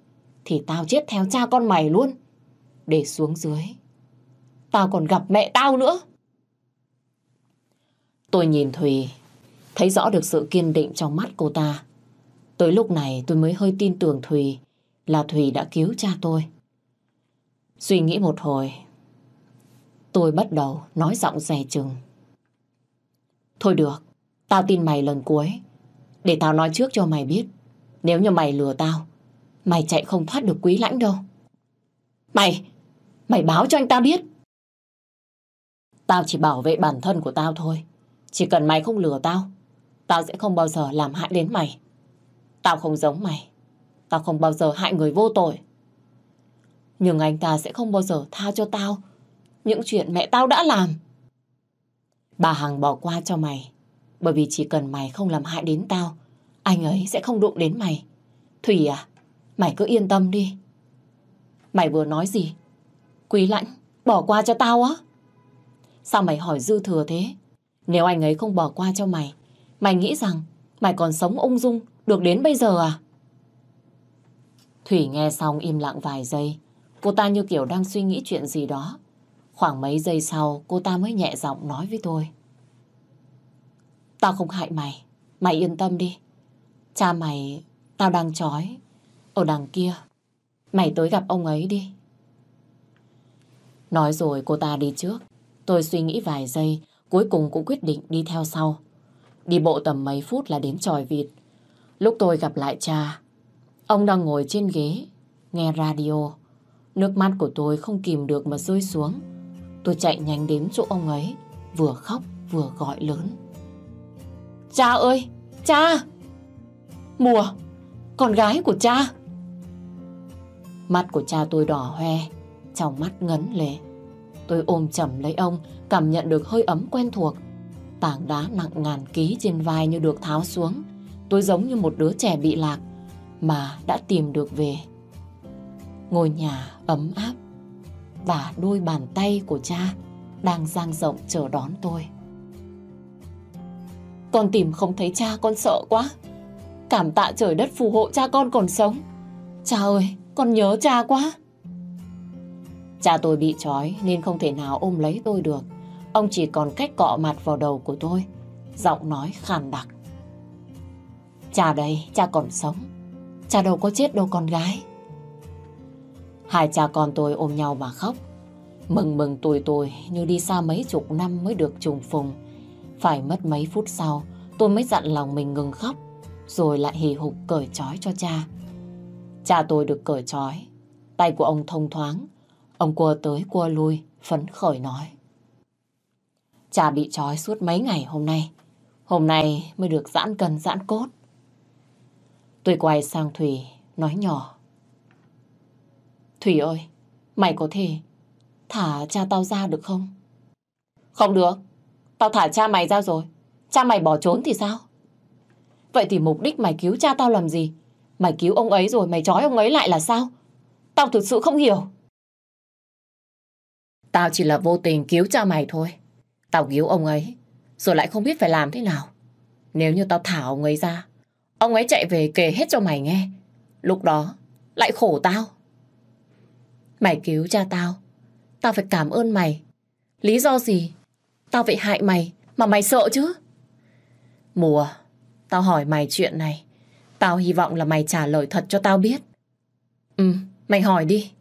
thì tao chết theo cha con mày luôn. Để xuống dưới. Tao còn gặp mẹ tao nữa. Tôi nhìn Thùy, thấy rõ được sự kiên định trong mắt cô ta. Tới lúc này tôi mới hơi tin tưởng Thùy là Thùy đã cứu cha tôi. Suy nghĩ một hồi, tôi bắt đầu nói giọng dè chừng. Thôi được, tao tin mày lần cuối. Để tao nói trước cho mày biết. Nếu như mày lừa tao, mày chạy không thoát được quý lãnh đâu. Mày, mày báo cho anh ta biết. Tao chỉ bảo vệ bản thân của tao thôi. Chỉ cần mày không lừa tao, tao sẽ không bao giờ làm hại đến mày. Tao không giống mày. Tao không bao giờ hại người vô tội. Nhưng anh ta sẽ không bao giờ tha cho tao những chuyện mẹ tao đã làm. Bà Hằng bỏ qua cho mày. Bởi vì chỉ cần mày không làm hại đến tao, anh ấy sẽ không đụng đến mày. Thủy à, mày cứ yên tâm đi. Mày vừa nói gì? Quý lãnh, bỏ qua cho tao á? Sao mày hỏi dư thừa thế? Nếu anh ấy không bỏ qua cho mày, mày nghĩ rằng mày còn sống ung dung được đến bây giờ à? Thủy nghe xong im lặng vài giây. Cô ta như kiểu đang suy nghĩ chuyện gì đó. Khoảng mấy giây sau, cô ta mới nhẹ giọng nói với tôi. Tao không hại mày. Mày yên tâm đi. Cha mày, tao đang trói. Ở đằng kia. Mày tới gặp ông ấy đi. Nói rồi cô ta đi trước. Tôi suy nghĩ vài giây, cuối cùng cũng quyết định đi theo sau. Đi bộ tầm mấy phút là đến tròi vịt. Lúc tôi gặp lại cha, ông đang ngồi trên ghế, nghe radio. Nước mắt của tôi không kìm được mà rơi xuống. Tôi chạy nhanh đến chỗ ông ấy, vừa khóc vừa gọi lớn. Cha ơi! Cha! Mùa! Con gái của cha! Mắt của cha tôi đỏ hoe, trong mắt ngấn lệ. Tôi ôm chầm lấy ông, cảm nhận được hơi ấm quen thuộc. Tảng đá nặng ngàn ký trên vai như được tháo xuống. Tôi giống như một đứa trẻ bị lạc, mà đã tìm được về. Ngôi nhà ấm áp và đôi bàn tay của cha đang dang rộng chờ đón tôi. Con tìm không thấy cha con sợ quá. Cảm tạ trời đất phù hộ cha con còn sống. Cha ơi, con nhớ cha quá. Cha tôi bị trói nên không thể nào ôm lấy tôi được. Ông chỉ còn cách cọ mặt vào đầu của tôi. Giọng nói khàn đặc. Cha đây, cha còn sống. Cha đâu có chết đâu con gái. Hai cha con tôi ôm nhau mà khóc. Mừng mừng tuổi tôi như đi xa mấy chục năm mới được trùng phùng. Phải mất mấy phút sau, tôi mới dặn lòng mình ngừng khóc, rồi lại hì hục cởi trói cho cha. Cha tôi được cởi trói, tay của ông thông thoáng. Ông cua tới cua lui, phấn khởi nói. Cha bị trói suốt mấy ngày hôm nay. Hôm nay mới được giãn cần giãn cốt. Tôi quay sang Thủy, nói nhỏ. Thủy ơi, mày có thể thả cha tao ra được không? Không được, tao thả cha mày ra rồi. Cha mày bỏ trốn thì sao? Vậy thì mục đích mày cứu cha tao làm gì? Mày cứu ông ấy rồi mày trói ông ấy lại là sao? Tao thực sự không hiểu. Tao chỉ là vô tình cứu cha mày thôi. Tao cứu ông ấy, rồi lại không biết phải làm thế nào. Nếu như tao thả ông ấy ra, ông ấy chạy về kể hết cho mày nghe. Lúc đó, lại khổ tao. Mày cứu cha tao, tao phải cảm ơn mày. Lý do gì? Tao phải hại mày, mà mày sợ chứ? Mùa, tao hỏi mày chuyện này. Tao hy vọng là mày trả lời thật cho tao biết. Ừ, mày hỏi đi.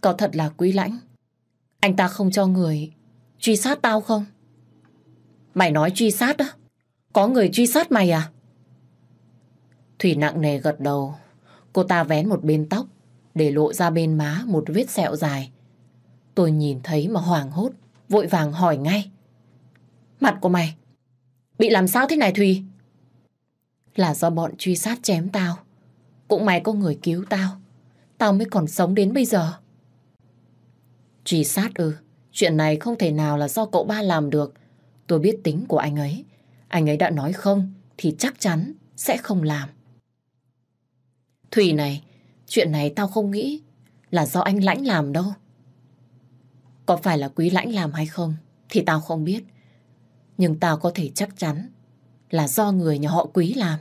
Có thật là quý lãnh. Anh ta không cho người truy sát tao không? Mày nói truy sát á? Có người truy sát mày à? Thủy nặng nề gật đầu. Cô ta vén một bên tóc để lộ ra bên má một vết sẹo dài. Tôi nhìn thấy mà hoảng hốt, vội vàng hỏi ngay. Mặt của mày, bị làm sao thế này Thùy? Là do bọn truy sát chém tao. Cũng mày có người cứu tao. Tao mới còn sống đến bây giờ. Truy sát ư? Chuyện này không thể nào là do cậu ba làm được. Tôi biết tính của anh ấy. Anh ấy đã nói không thì chắc chắn sẽ không làm. Thùy này, chuyện này tao không nghĩ là do anh Lãnh làm đâu. Có phải là Quý Lãnh làm hay không thì tao không biết. Nhưng tao có thể chắc chắn là do người nhà họ Quý làm.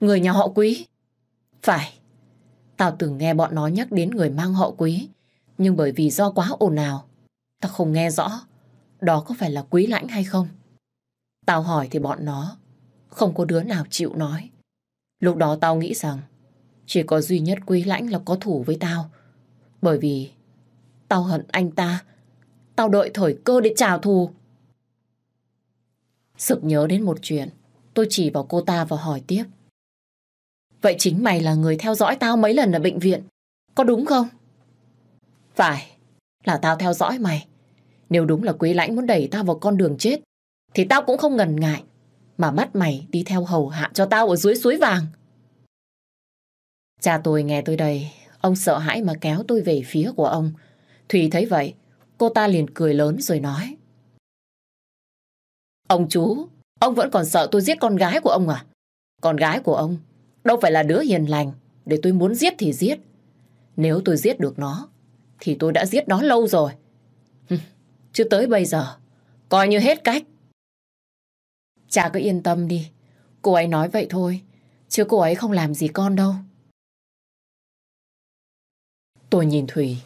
Người nhà họ Quý? Phải. Tao từng nghe bọn nó nhắc đến người mang họ Quý. Nhưng bởi vì do quá ồn ào, tao không nghe rõ đó có phải là Quý Lãnh hay không. Tao hỏi thì bọn nó không có đứa nào chịu nói. Lúc đó tao nghĩ rằng chỉ có duy nhất Quý Lãnh là có thủ với tao. Bởi vì tao hận anh ta. Tao đợi thời cơ để trả thù. Sực nhớ đến một chuyện. Tôi chỉ vào cô ta và hỏi tiếp. Vậy chính mày là người theo dõi tao mấy lần ở bệnh viện. Có đúng không? Phải, là tao theo dõi mày. Nếu đúng là Quý Lãnh muốn đẩy tao vào con đường chết, thì tao cũng không ngần ngại mà bắt mày đi theo hầu hạ cho tao ở dưới suối vàng. Cha tôi nghe tôi đây, ông sợ hãi mà kéo tôi về phía của ông. Thùy thấy vậy, cô ta liền cười lớn rồi nói. Ông chú, ông vẫn còn sợ tôi giết con gái của ông à? Con gái của ông đâu phải là đứa hiền lành, để tôi muốn giết thì giết. Nếu tôi giết được nó, thì tôi đã giết nó lâu rồi. Chứ tới bây giờ, coi như hết cách. Cha cứ yên tâm đi, cô ấy nói vậy thôi, chứ cô ấy không làm gì con đâu. Tôi nhìn Thùy,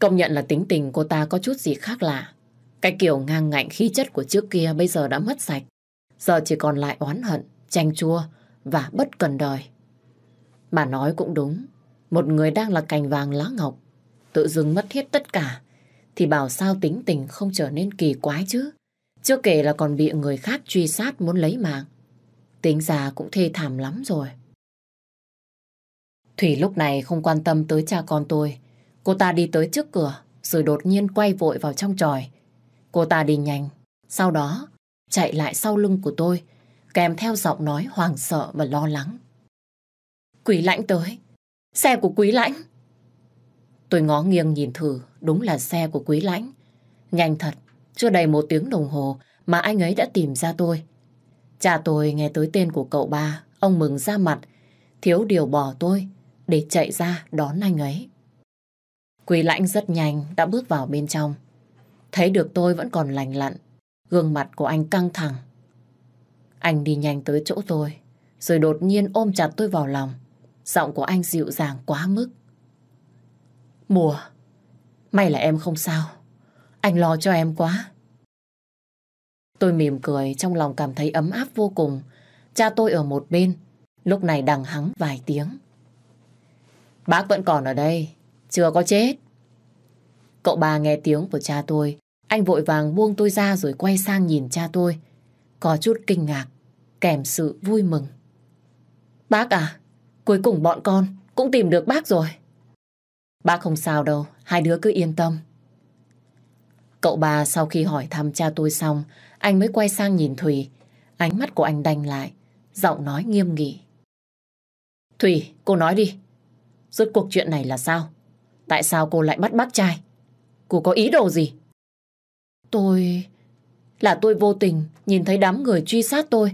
công nhận là tính tình cô ta có chút gì khác lạ. Cái kiểu ngang ngạnh khí chất của trước kia bây giờ đã mất sạch. Giờ chỉ còn lại oán hận, chanh chua và bất cần đời. bà nói cũng đúng, một người đang là cành vàng lá ngọc, tự dưng mất hết tất cả, thì bảo sao tính tình không trở nên kỳ quái chứ. Chưa kể là còn bị người khác truy sát muốn lấy mạng. Tính già cũng thê thảm lắm rồi. Thủy lúc này không quan tâm tới cha con tôi. Cô ta đi tới trước cửa, rồi đột nhiên quay vội vào trong tròi. Cô ta đi nhanh, sau đó chạy lại sau lưng của tôi, kèm theo giọng nói hoàng sợ và lo lắng. Quý lãnh tới, xe của quý lãnh. Tôi ngó nghiêng nhìn thử, đúng là xe của quý lãnh. Nhanh thật, chưa đầy một tiếng đồng hồ mà anh ấy đã tìm ra tôi. Cha tôi nghe tới tên của cậu ba, ông mừng ra mặt, thiếu điều bỏ tôi để chạy ra đón anh ấy. Quỳ lãnh rất nhanh đã bước vào bên trong. Thấy được tôi vẫn còn lành lặn, gương mặt của anh căng thẳng. Anh đi nhanh tới chỗ tôi, rồi đột nhiên ôm chặt tôi vào lòng. Giọng của anh dịu dàng quá mức. Mùa, may là em không sao. Anh lo cho em quá. Tôi mỉm cười trong lòng cảm thấy ấm áp vô cùng. Cha tôi ở một bên, lúc này đằng hắng vài tiếng. Bác vẫn còn ở đây, chưa có chết. Cậu bà nghe tiếng của cha tôi, anh vội vàng buông tôi ra rồi quay sang nhìn cha tôi. Có chút kinh ngạc, kèm sự vui mừng. Bác à, cuối cùng bọn con cũng tìm được bác rồi. Bác không sao đâu, hai đứa cứ yên tâm. Cậu bà sau khi hỏi thăm cha tôi xong, anh mới quay sang nhìn Thùy. Ánh mắt của anh đanh lại, giọng nói nghiêm nghị. Thùy, cô nói đi. Rốt cuộc chuyện này là sao? Tại sao cô lại bắt bác trai? Cô có ý đồ gì? Tôi... Là tôi vô tình nhìn thấy đám người truy sát tôi.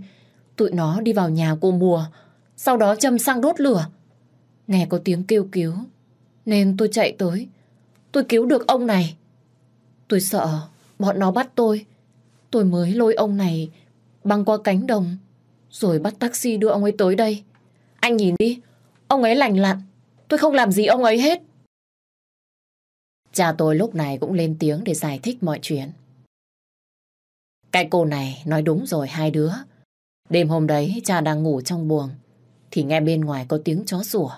Tụi nó đi vào nhà cô mùa, sau đó châm xăng đốt lửa. Nghe có tiếng kêu cứu, nên tôi chạy tới. Tôi cứu được ông này. Tôi sợ bọn nó bắt tôi. Tôi mới lôi ông này băng qua cánh đồng, rồi bắt taxi đưa ông ấy tới đây. Anh nhìn đi, ông ấy lành lặn. Tôi không làm gì ông ấy hết. Cha tôi lúc này cũng lên tiếng để giải thích mọi chuyện. Cái cô này nói đúng rồi hai đứa. Đêm hôm đấy cha đang ngủ trong buồng, thì nghe bên ngoài có tiếng chó sủa,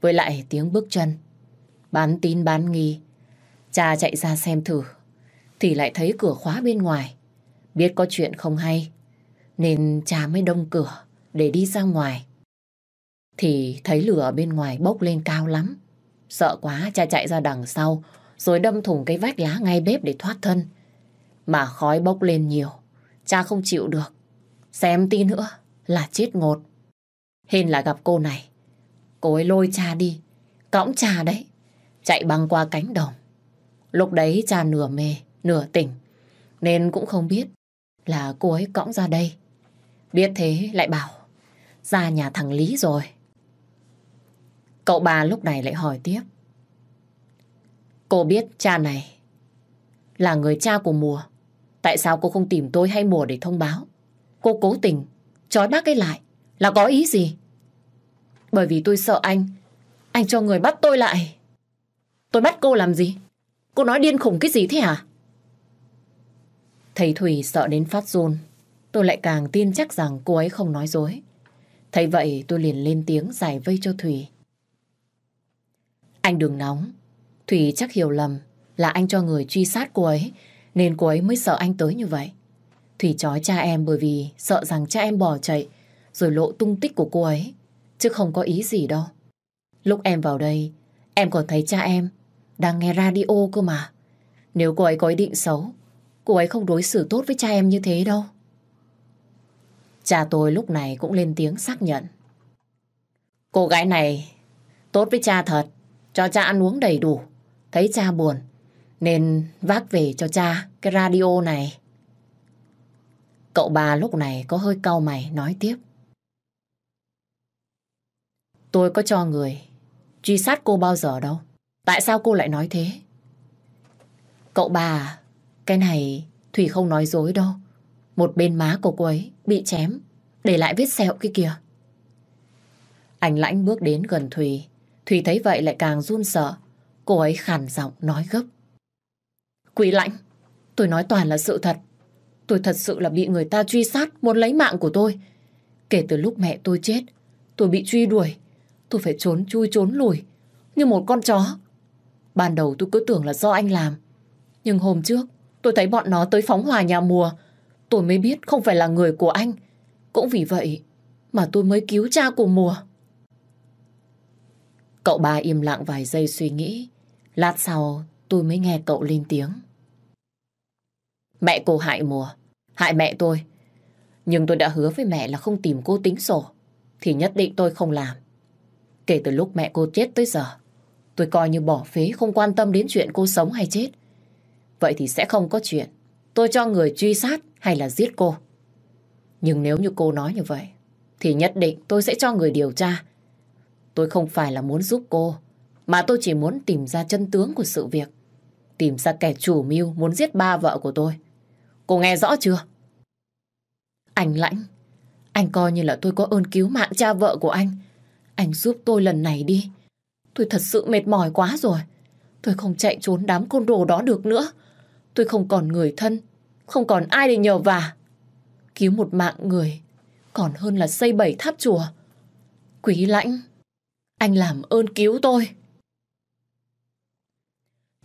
với lại tiếng bước chân. Bán tin bán nghi. Cha chạy ra xem thử, thì lại thấy cửa khóa bên ngoài. Biết có chuyện không hay, nên cha mới đông cửa để đi ra ngoài. Thì thấy lửa bên ngoài bốc lên cao lắm. Sợ quá, cha chạy ra đằng sau rồi đâm thủng cái vách lá ngay bếp để thoát thân. Mà khói bốc lên nhiều, cha không chịu được. Xem tí nữa là chết ngột. Hên là gặp cô này. Cô ấy lôi cha đi, cõng cha đấy, chạy băng qua cánh đồng. Lúc đấy cha nửa mê, nửa tỉnh, nên cũng không biết là cô ấy cõng ra đây. Biết thế lại bảo, ra nhà thằng Lý rồi. Cậu bà lúc này lại hỏi tiếp. Cô biết cha này là người cha của mùa. Tại sao cô không tìm tôi hay mùa để thông báo? Cô cố tình trói bác ấy lại là có ý gì? Bởi vì tôi sợ anh. Anh cho người bắt tôi lại. Tôi bắt cô làm gì? Cô nói điên khủng cái gì thế hả? Thầy Thủy sợ đến phát run. Tôi lại càng tin chắc rằng cô ấy không nói dối. Thấy vậy tôi liền lên tiếng giải vây cho Thủy. Anh đừng nóng. Thủy chắc hiểu lầm là anh cho người truy sát cô ấy nên cô ấy mới sợ anh tới như vậy. Thủy chói cha em bởi vì sợ rằng cha em bỏ chạy rồi lộ tung tích của cô ấy chứ không có ý gì đâu. Lúc em vào đây em còn thấy cha em đang nghe radio cơ mà. Nếu cô ấy có ý định xấu cô ấy không đối xử tốt với cha em như thế đâu. Cha tôi lúc này cũng lên tiếng xác nhận. Cô gái này tốt với cha thật, cho cha ăn uống đầy đủ. Thấy cha buồn, nên vác về cho cha cái radio này. Cậu bà lúc này có hơi cau mày nói tiếp. Tôi có cho người truy sát cô bao giờ đâu. Tại sao cô lại nói thế? Cậu bà, cái này Thủy không nói dối đâu. Một bên má của cô ấy bị chém, để lại vết sẹo kia kìa. Anh lãnh bước đến gần Thùy. Thùy thấy vậy lại càng run sợ. Cô ấy khàn giọng nói gấp. Quý lãnh, tôi nói toàn là sự thật. Tôi thật sự là bị người ta truy sát, muốn lấy mạng của tôi. Kể từ lúc mẹ tôi chết, tôi bị truy đuổi. Tôi phải trốn chui trốn lùi, như một con chó. Ban đầu tôi cứ tưởng là do anh làm. Nhưng hôm trước, tôi thấy bọn nó tới phóng hỏa nhà mùa. Tôi mới biết không phải là người của anh. Cũng vì vậy mà tôi mới cứu cha của mùa. Cậu ba im lặng vài giây suy nghĩ. Lát sau tôi mới nghe cậu lên tiếng. Mẹ cô hại mùa, hại mẹ tôi. Nhưng tôi đã hứa với mẹ là không tìm cô tính sổ. Thì nhất định tôi không làm. Kể từ lúc mẹ cô chết tới giờ, tôi coi như bỏ phế không quan tâm đến chuyện cô sống hay chết. Vậy thì sẽ không có chuyện tôi cho người truy sát hay là giết cô. Nhưng nếu như cô nói như vậy, thì nhất định tôi sẽ cho người điều tra. Tôi không phải là muốn giúp cô, mà tôi chỉ muốn tìm ra chân tướng của sự việc. Tìm ra kẻ chủ mưu muốn giết ba vợ của tôi. Cô nghe rõ chưa? Anh Lãnh, anh coi như là tôi có ơn cứu mạng cha vợ của anh. Anh giúp tôi lần này đi. Tôi thật sự mệt mỏi quá rồi. Tôi không chạy trốn đám côn đồ đó được nữa. Tôi không còn người thân, không còn ai để nhờ vả. Cứu một mạng người còn hơn là xây bảy tháp chùa. Quý lãnh, anh làm ơn cứu tôi.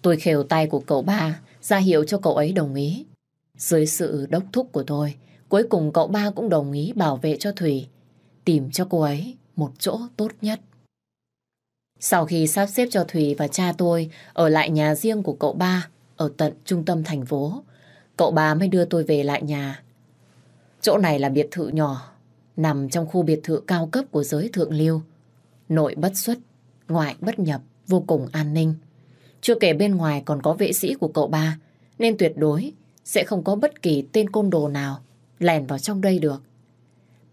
Tôi khều tay của cậu ba, ra hiệu cho cậu ấy đồng ý. Dưới sự đốc thúc của tôi, cuối cùng cậu ba cũng đồng ý bảo vệ cho Thủy, tìm cho cô ấy một chỗ tốt nhất. Sau khi sắp xếp cho Thùy và cha tôi ở lại nhà riêng của cậu ba ở tận trung tâm thành phố, cậu ba mới đưa tôi về lại nhà. Chỗ này là biệt thự nhỏ, nằm trong khu biệt thự cao cấp của giới thượng lưu. Nội bất xuất, ngoại bất nhập, vô cùng an ninh. Chưa kể bên ngoài còn có vệ sĩ của cậu ba, nên tuyệt đối sẽ không có bất kỳ tên côn đồ nào lèn vào trong đây được.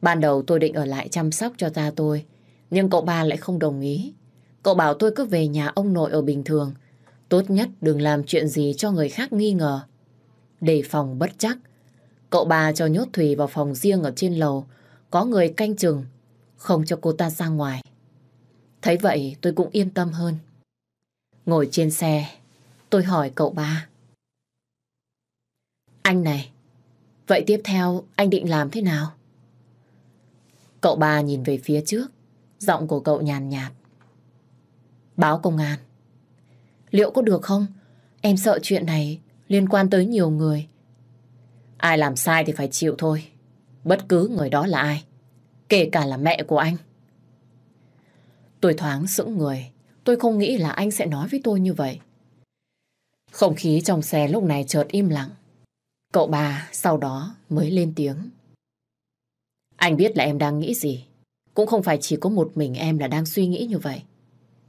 Ban đầu tôi định ở lại chăm sóc cho ta tôi, nhưng cậu ba lại không đồng ý. Cậu bảo tôi cứ về nhà ông nội ở bình thường. Tốt nhất đừng làm chuyện gì cho người khác nghi ngờ. Để phòng bất chắc, cậu ba cho nhốt Thùy vào phòng riêng ở trên lầu, có người canh chừng, không cho cô ta ra ngoài. Thấy vậy tôi cũng yên tâm hơn. Ngồi trên xe, tôi hỏi cậu ba. Anh này, vậy tiếp theo anh định làm thế nào? Cậu ba nhìn về phía trước, giọng của cậu nhàn nhạt. Báo công an. Liệu có được không? Em sợ chuyện này liên quan tới nhiều người. Ai làm sai thì phải chịu thôi. Bất cứ người đó là ai. Kể cả là mẹ của anh. Tôi thoáng sững người. Tôi không nghĩ là anh sẽ nói với tôi như vậy. Không khí trong xe lúc này chợt im lặng. Cậu bà sau đó mới lên tiếng. Anh biết là em đang nghĩ gì. Cũng không phải chỉ có một mình em là đang suy nghĩ như vậy.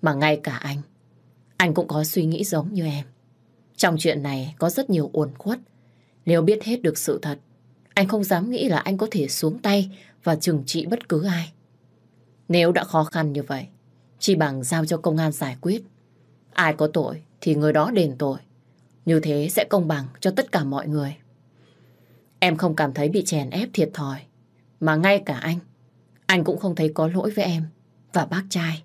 Mà ngay cả anh, anh cũng có suy nghĩ giống như em. Trong chuyện này có rất nhiều uồn khuất. Nếu biết hết được sự thật, anh không dám nghĩ là anh có thể xuống tay và trừng trị bất cứ ai. Nếu đã khó khăn như vậy, chỉ bằng giao cho công an giải quyết. Ai có tội thì người đó đền tội. Như thế sẽ công bằng cho tất cả mọi người. Em không cảm thấy bị chèn ép thiệt thòi. Mà ngay cả anh, anh cũng không thấy có lỗi với em và bác trai.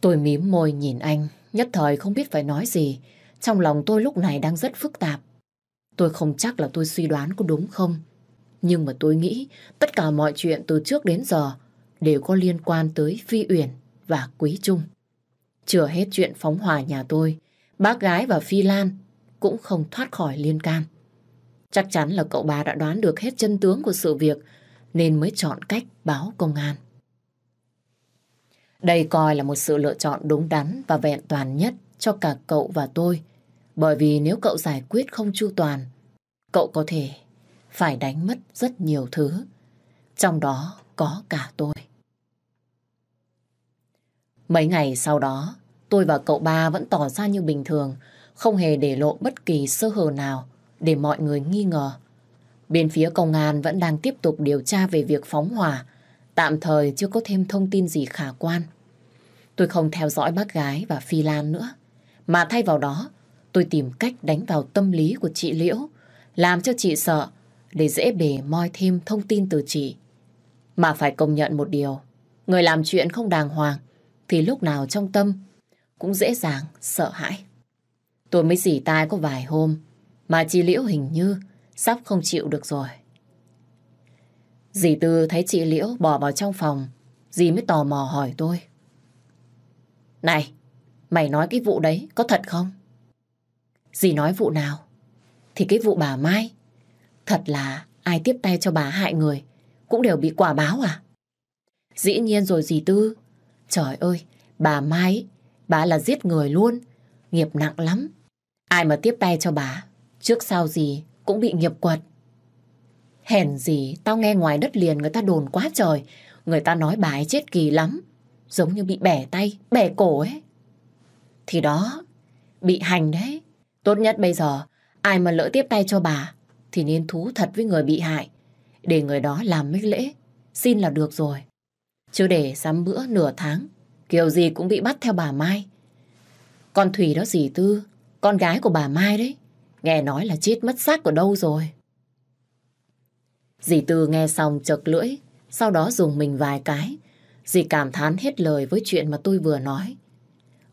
Tôi mím môi nhìn anh, nhất thời không biết phải nói gì. Trong lòng tôi lúc này đang rất phức tạp. Tôi không chắc là tôi suy đoán có đúng không. Nhưng mà tôi nghĩ tất cả mọi chuyện từ trước đến giờ đều có liên quan tới Phi Uyển và Quý Trung. Chưa hết chuyện phóng hỏa nhà tôi, bác gái và Phi Lan cũng không thoát khỏi liên can. Chắc chắn là cậu bà đã đoán được hết chân tướng của sự việc nên mới chọn cách báo công an. Đây coi là một sự lựa chọn đúng đắn và vẹn toàn nhất cho cả cậu và tôi. Bởi vì nếu cậu giải quyết không chu toàn, cậu có thể phải đánh mất rất nhiều thứ. Trong đó có cả tôi. Mấy ngày sau đó, tôi và cậu ba vẫn tỏ ra như bình thường, không hề để lộ bất kỳ sơ hở nào để mọi người nghi ngờ. Bên phía công an vẫn đang tiếp tục điều tra về việc phóng hỏa, tạm thời chưa có thêm thông tin gì khả quan. Tôi không theo dõi bác gái và Phi Lan nữa, mà thay vào đó tôi tìm cách đánh vào tâm lý của chị Liễu, làm cho chị sợ để dễ bề moi thêm thông tin từ chị. Mà phải công nhận một điều, người làm chuyện không đàng hoàng thì lúc nào trong tâm cũng dễ dàng sợ hãi. Tôi mới dỉ tai có vài hôm mà chị Liễu hình như sắp không chịu được rồi. Dì Tư thấy chị Liễu bỏ vào trong phòng, dì mới tò mò hỏi tôi. Này, mày nói cái vụ đấy có thật không? Dì nói vụ nào? Thì cái vụ bà Mai. Thật là ai tiếp tay cho bà hại người cũng đều bị quả báo à? Dĩ nhiên rồi dì Tư. Trời ơi, bà Mai, bà là giết người luôn. Nghiệp nặng lắm. Ai mà tiếp tay cho bà Trước sau gì cũng bị nghiệp quật. Hèn gì tao nghe ngoài đất liền người ta đồn quá trời. Người ta nói bà ấy chết kỳ lắm. Giống như bị bẻ tay, bẻ cổ ấy. Thì đó, bị hành đấy. Tốt nhất bây giờ, ai mà lỡ tiếp tay cho bà, thì nên thú thật với người bị hại. Để người đó làm mấy lễ, xin là được rồi. Chứ để sắm bữa nửa tháng, kiểu gì cũng bị bắt theo bà Mai. Con Thủy đó dì Tư, con gái của bà Mai đấy. Nghe nói là chết mất xác của đâu rồi. Dì Tư nghe xong chật lưỡi, sau đó dùng mình vài cái. Dì cảm thán hết lời với chuyện mà tôi vừa nói.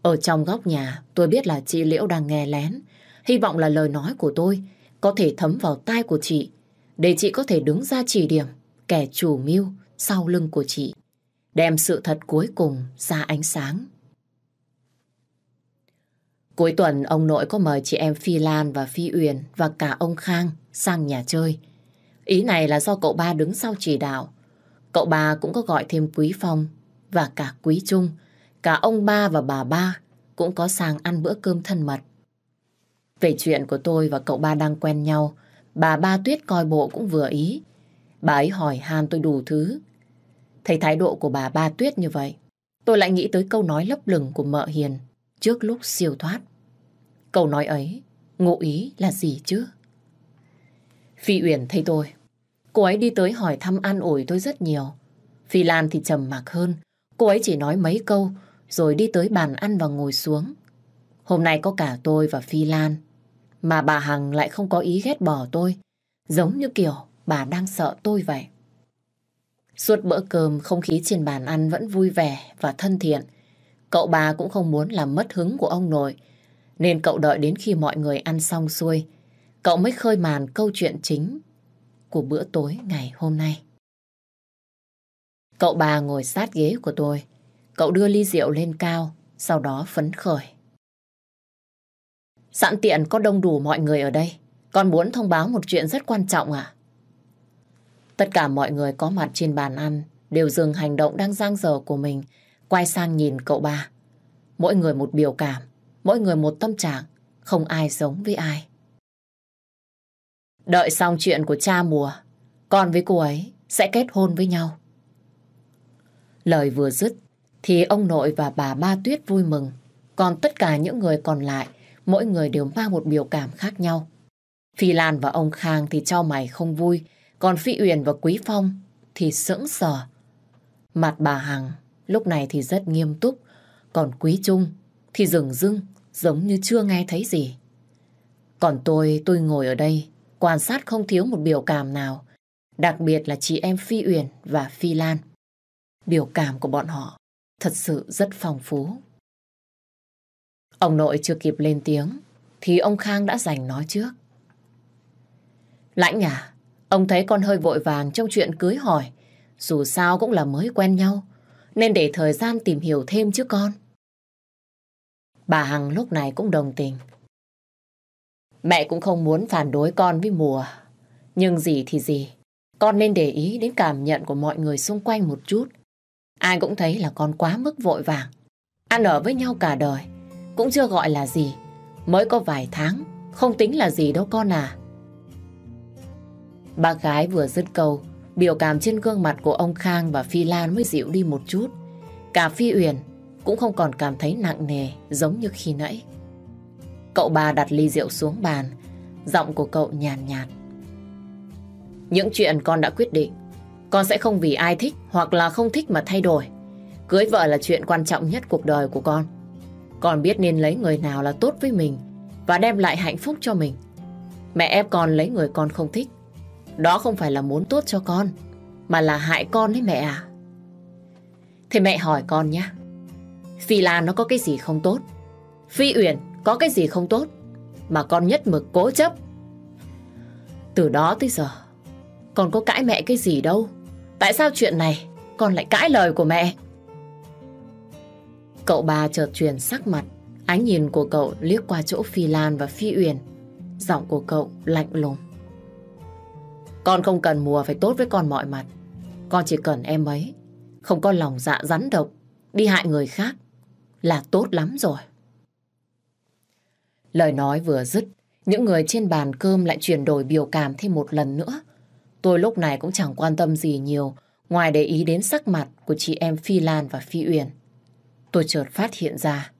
Ở trong góc nhà, tôi biết là chị Liễu đang nghe lén. Hy vọng là lời nói của tôi có thể thấm vào tai của chị, để chị có thể đứng ra chỉ điểm kẻ chủ mưu sau lưng của chị, đem sự thật cuối cùng ra ánh sáng. Cuối tuần ông nội có mời chị em Phi Lan và Phi Uyển và cả ông Khang sang nhà chơi. Ý này là do cậu ba đứng sau chỉ đạo. Cậu ba cũng có gọi thêm Quý Phong và cả Quý Trung, cả ông ba và bà ba cũng có sang ăn bữa cơm thân mật. Về chuyện của tôi và cậu ba đang quen nhau, bà ba Tuyết coi bộ cũng vừa ý. Bà ấy hỏi han tôi đủ thứ. Thấy thái độ của bà ba Tuyết như vậy, tôi lại nghĩ tới câu nói lấp lửng của mợ Hiền trước lúc siêu thoát. Câu nói ấy, ngụ ý là gì chứ? Phi Uyển thấy tôi. Cô ấy đi tới hỏi thăm an ủi tôi rất nhiều. Phi Lan thì trầm mặc hơn. Cô ấy chỉ nói mấy câu rồi đi tới bàn ăn và ngồi xuống. Hôm nay có cả tôi và Phi Lan. Mà bà Hằng lại không có ý ghét bỏ tôi. Giống như kiểu bà đang sợ tôi vậy. Suốt bữa cơm, không khí trên bàn ăn vẫn vui vẻ và thân thiện. Cậu bà cũng không muốn làm mất hứng của ông nội. Nên cậu đợi đến khi mọi người ăn xong xuôi, cậu mới khơi màn câu chuyện chính của bữa tối ngày hôm nay. Cậu bà ngồi sát ghế của tôi. Cậu đưa ly rượu lên cao, sau đó phấn khởi. Sẵn tiện có đông đủ mọi người ở đây. Con muốn thông báo một chuyện rất quan trọng à? Tất cả mọi người có mặt trên bàn ăn đều dừng hành động đang giang dở của mình, quay sang nhìn cậu ba. Mỗi người một biểu cảm, mỗi người một tâm trạng, không ai giống với ai. Đợi xong chuyện của cha mùa, con với cô ấy sẽ kết hôn với nhau. Lời vừa dứt, thì ông nội và bà Ba Tuyết vui mừng. Còn tất cả những người còn lại, mỗi người đều mang một biểu cảm khác nhau. Phi Lan và ông Khang thì cho mày không vui, còn Phi Uyển và Quý Phong thì sững sờ. Mặt bà Hằng lúc này thì rất nghiêm túc, còn Quý Trung thì rừng rưng, giống như chưa nghe thấy gì. Còn tôi, tôi ngồi ở đây, quan sát không thiếu một biểu cảm nào, đặc biệt là chị em Phi Uyển và Phi Lan. Biểu cảm của bọn họ thật sự rất phong phú. Ông nội chưa kịp lên tiếng, thì ông Khang đã giành nói trước. Lãnh à, ông thấy con hơi vội vàng trong chuyện cưới hỏi, dù sao cũng là mới quen nhau, nên để thời gian tìm hiểu thêm chứ con. Bà Hằng lúc này cũng đồng tình. Mẹ cũng không muốn phản đối con với mùa, nhưng gì thì gì, con nên để ý đến cảm nhận của mọi người xung quanh một chút. Ai cũng thấy là con quá mức vội vàng. Ăn ở với nhau cả đời, cũng chưa gọi là gì. Mới có vài tháng, không tính là gì đâu con à. Bác gái vừa dứt câu, biểu cảm trên gương mặt của ông Khang và Phi Lan mới dịu đi một chút. Cả Phi Uyển cũng không còn cảm thấy nặng nề giống như khi nãy. Cậu bà đặt ly rượu xuống bàn, giọng của cậu nhàn nhạt, nhạt. Những chuyện con đã quyết định con sẽ không vì ai thích hoặc là không thích mà thay đổi. Cưới vợ là chuyện quan trọng nhất cuộc đời của con. Con biết nên lấy người nào là tốt với mình và đem lại hạnh phúc cho mình. Mẹ ép con lấy người con không thích. Đó không phải là muốn tốt cho con, mà là hại con đấy mẹ à. Thế mẹ hỏi con nhé. Phi Lan nó có cái gì không tốt? Phi Uyển có cái gì không tốt? Mà con nhất mực cố chấp. Từ đó tới giờ, con có cãi mẹ cái gì đâu. Tại sao chuyện này con lại cãi lời của mẹ? Cậu ba chợt chuyển sắc mặt, ánh nhìn của cậu liếc qua chỗ Phi Lan và Phi Uyển. Giọng của cậu lạnh lùng. Con không cần mùa phải tốt với con mọi mặt. Con chỉ cần em ấy, không có lòng dạ rắn độc, đi hại người khác là tốt lắm rồi. Lời nói vừa dứt, những người trên bàn cơm lại chuyển đổi biểu cảm thêm một lần nữa. Tôi lúc này cũng chẳng quan tâm gì nhiều, ngoài để ý đến sắc mặt của chị em Phi Lan và Phi Uyển. Tôi chợt phát hiện ra,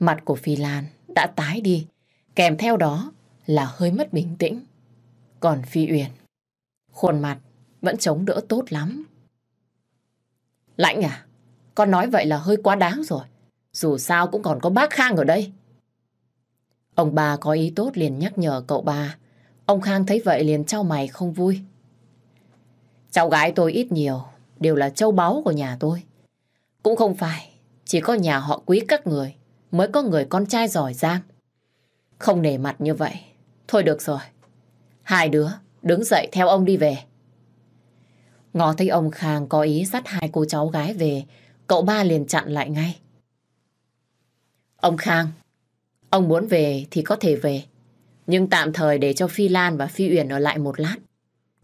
mặt của Phi Lan đã tái đi, kèm theo đó là hơi mất bình tĩnh. Còn Phi Uyển, khuôn mặt vẫn chống đỡ tốt lắm. Lãnh à, con nói vậy là hơi quá đáng rồi. Dù sao cũng còn có bác Khang ở đây. Ông bà có ý tốt liền nhắc nhở cậu bà Ông Khang thấy vậy liền trao mày không vui. Cháu gái tôi ít nhiều, đều là châu báu của nhà tôi. Cũng không phải, chỉ có nhà họ quý các người, mới có người con trai giỏi giang. Không nể mặt như vậy. Thôi được rồi. Hai đứa, đứng dậy theo ông đi về. Ngó thấy ông Khang có ý dắt hai cô cháu gái về, cậu ba liền chặn lại ngay. Ông Khang, ông muốn về thì có thể về. Nhưng tạm thời để cho Phi Lan và Phi Uyển ở lại một lát.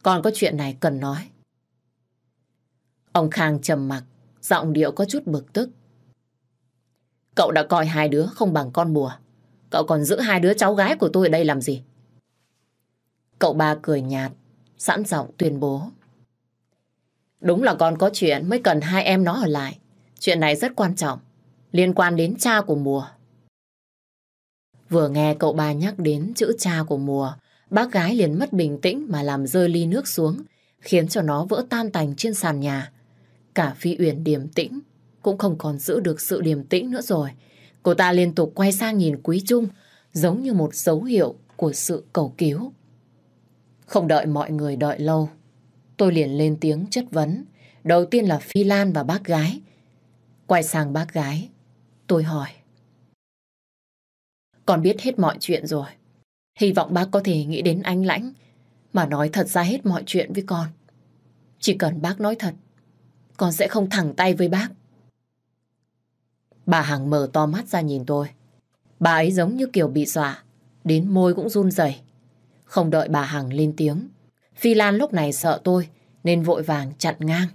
Còn có chuyện này cần nói. Ông Khang trầm mặc, giọng điệu có chút bực tức. Cậu đã coi hai đứa không bằng con mùa. Cậu còn giữ hai đứa cháu gái của tôi ở đây làm gì? Cậu ba cười nhạt, sẵn giọng tuyên bố. Đúng là con có chuyện mới cần hai em nó ở lại. Chuyện này rất quan trọng, liên quan đến cha của mùa. Vừa nghe cậu ba nhắc đến chữ cha của mùa, bác gái liền mất bình tĩnh mà làm rơi ly nước xuống, khiến cho nó vỡ tan tành trên sàn nhà. Cả Phi Uyển điềm tĩnh, cũng không còn giữ được sự điềm tĩnh nữa rồi. Cô ta liên tục quay sang nhìn Quý Trung, giống như một dấu hiệu của sự cầu cứu. Không đợi mọi người đợi lâu, tôi liền lên tiếng chất vấn. Đầu tiên là Phi Lan và bác gái. Quay sang bác gái, tôi hỏi. Con biết hết mọi chuyện rồi. Hy vọng bác có thể nghĩ đến anh Lãnh mà nói thật ra hết mọi chuyện với con. Chỉ cần bác nói thật, con sẽ không thẳng tay với bác. Bà Hằng mở to mắt ra nhìn tôi. Bà ấy giống như kiểu bị dọa, đến môi cũng run rẩy. Không đợi bà Hằng lên tiếng, Phi Lan lúc này sợ tôi nên vội vàng chặn ngang.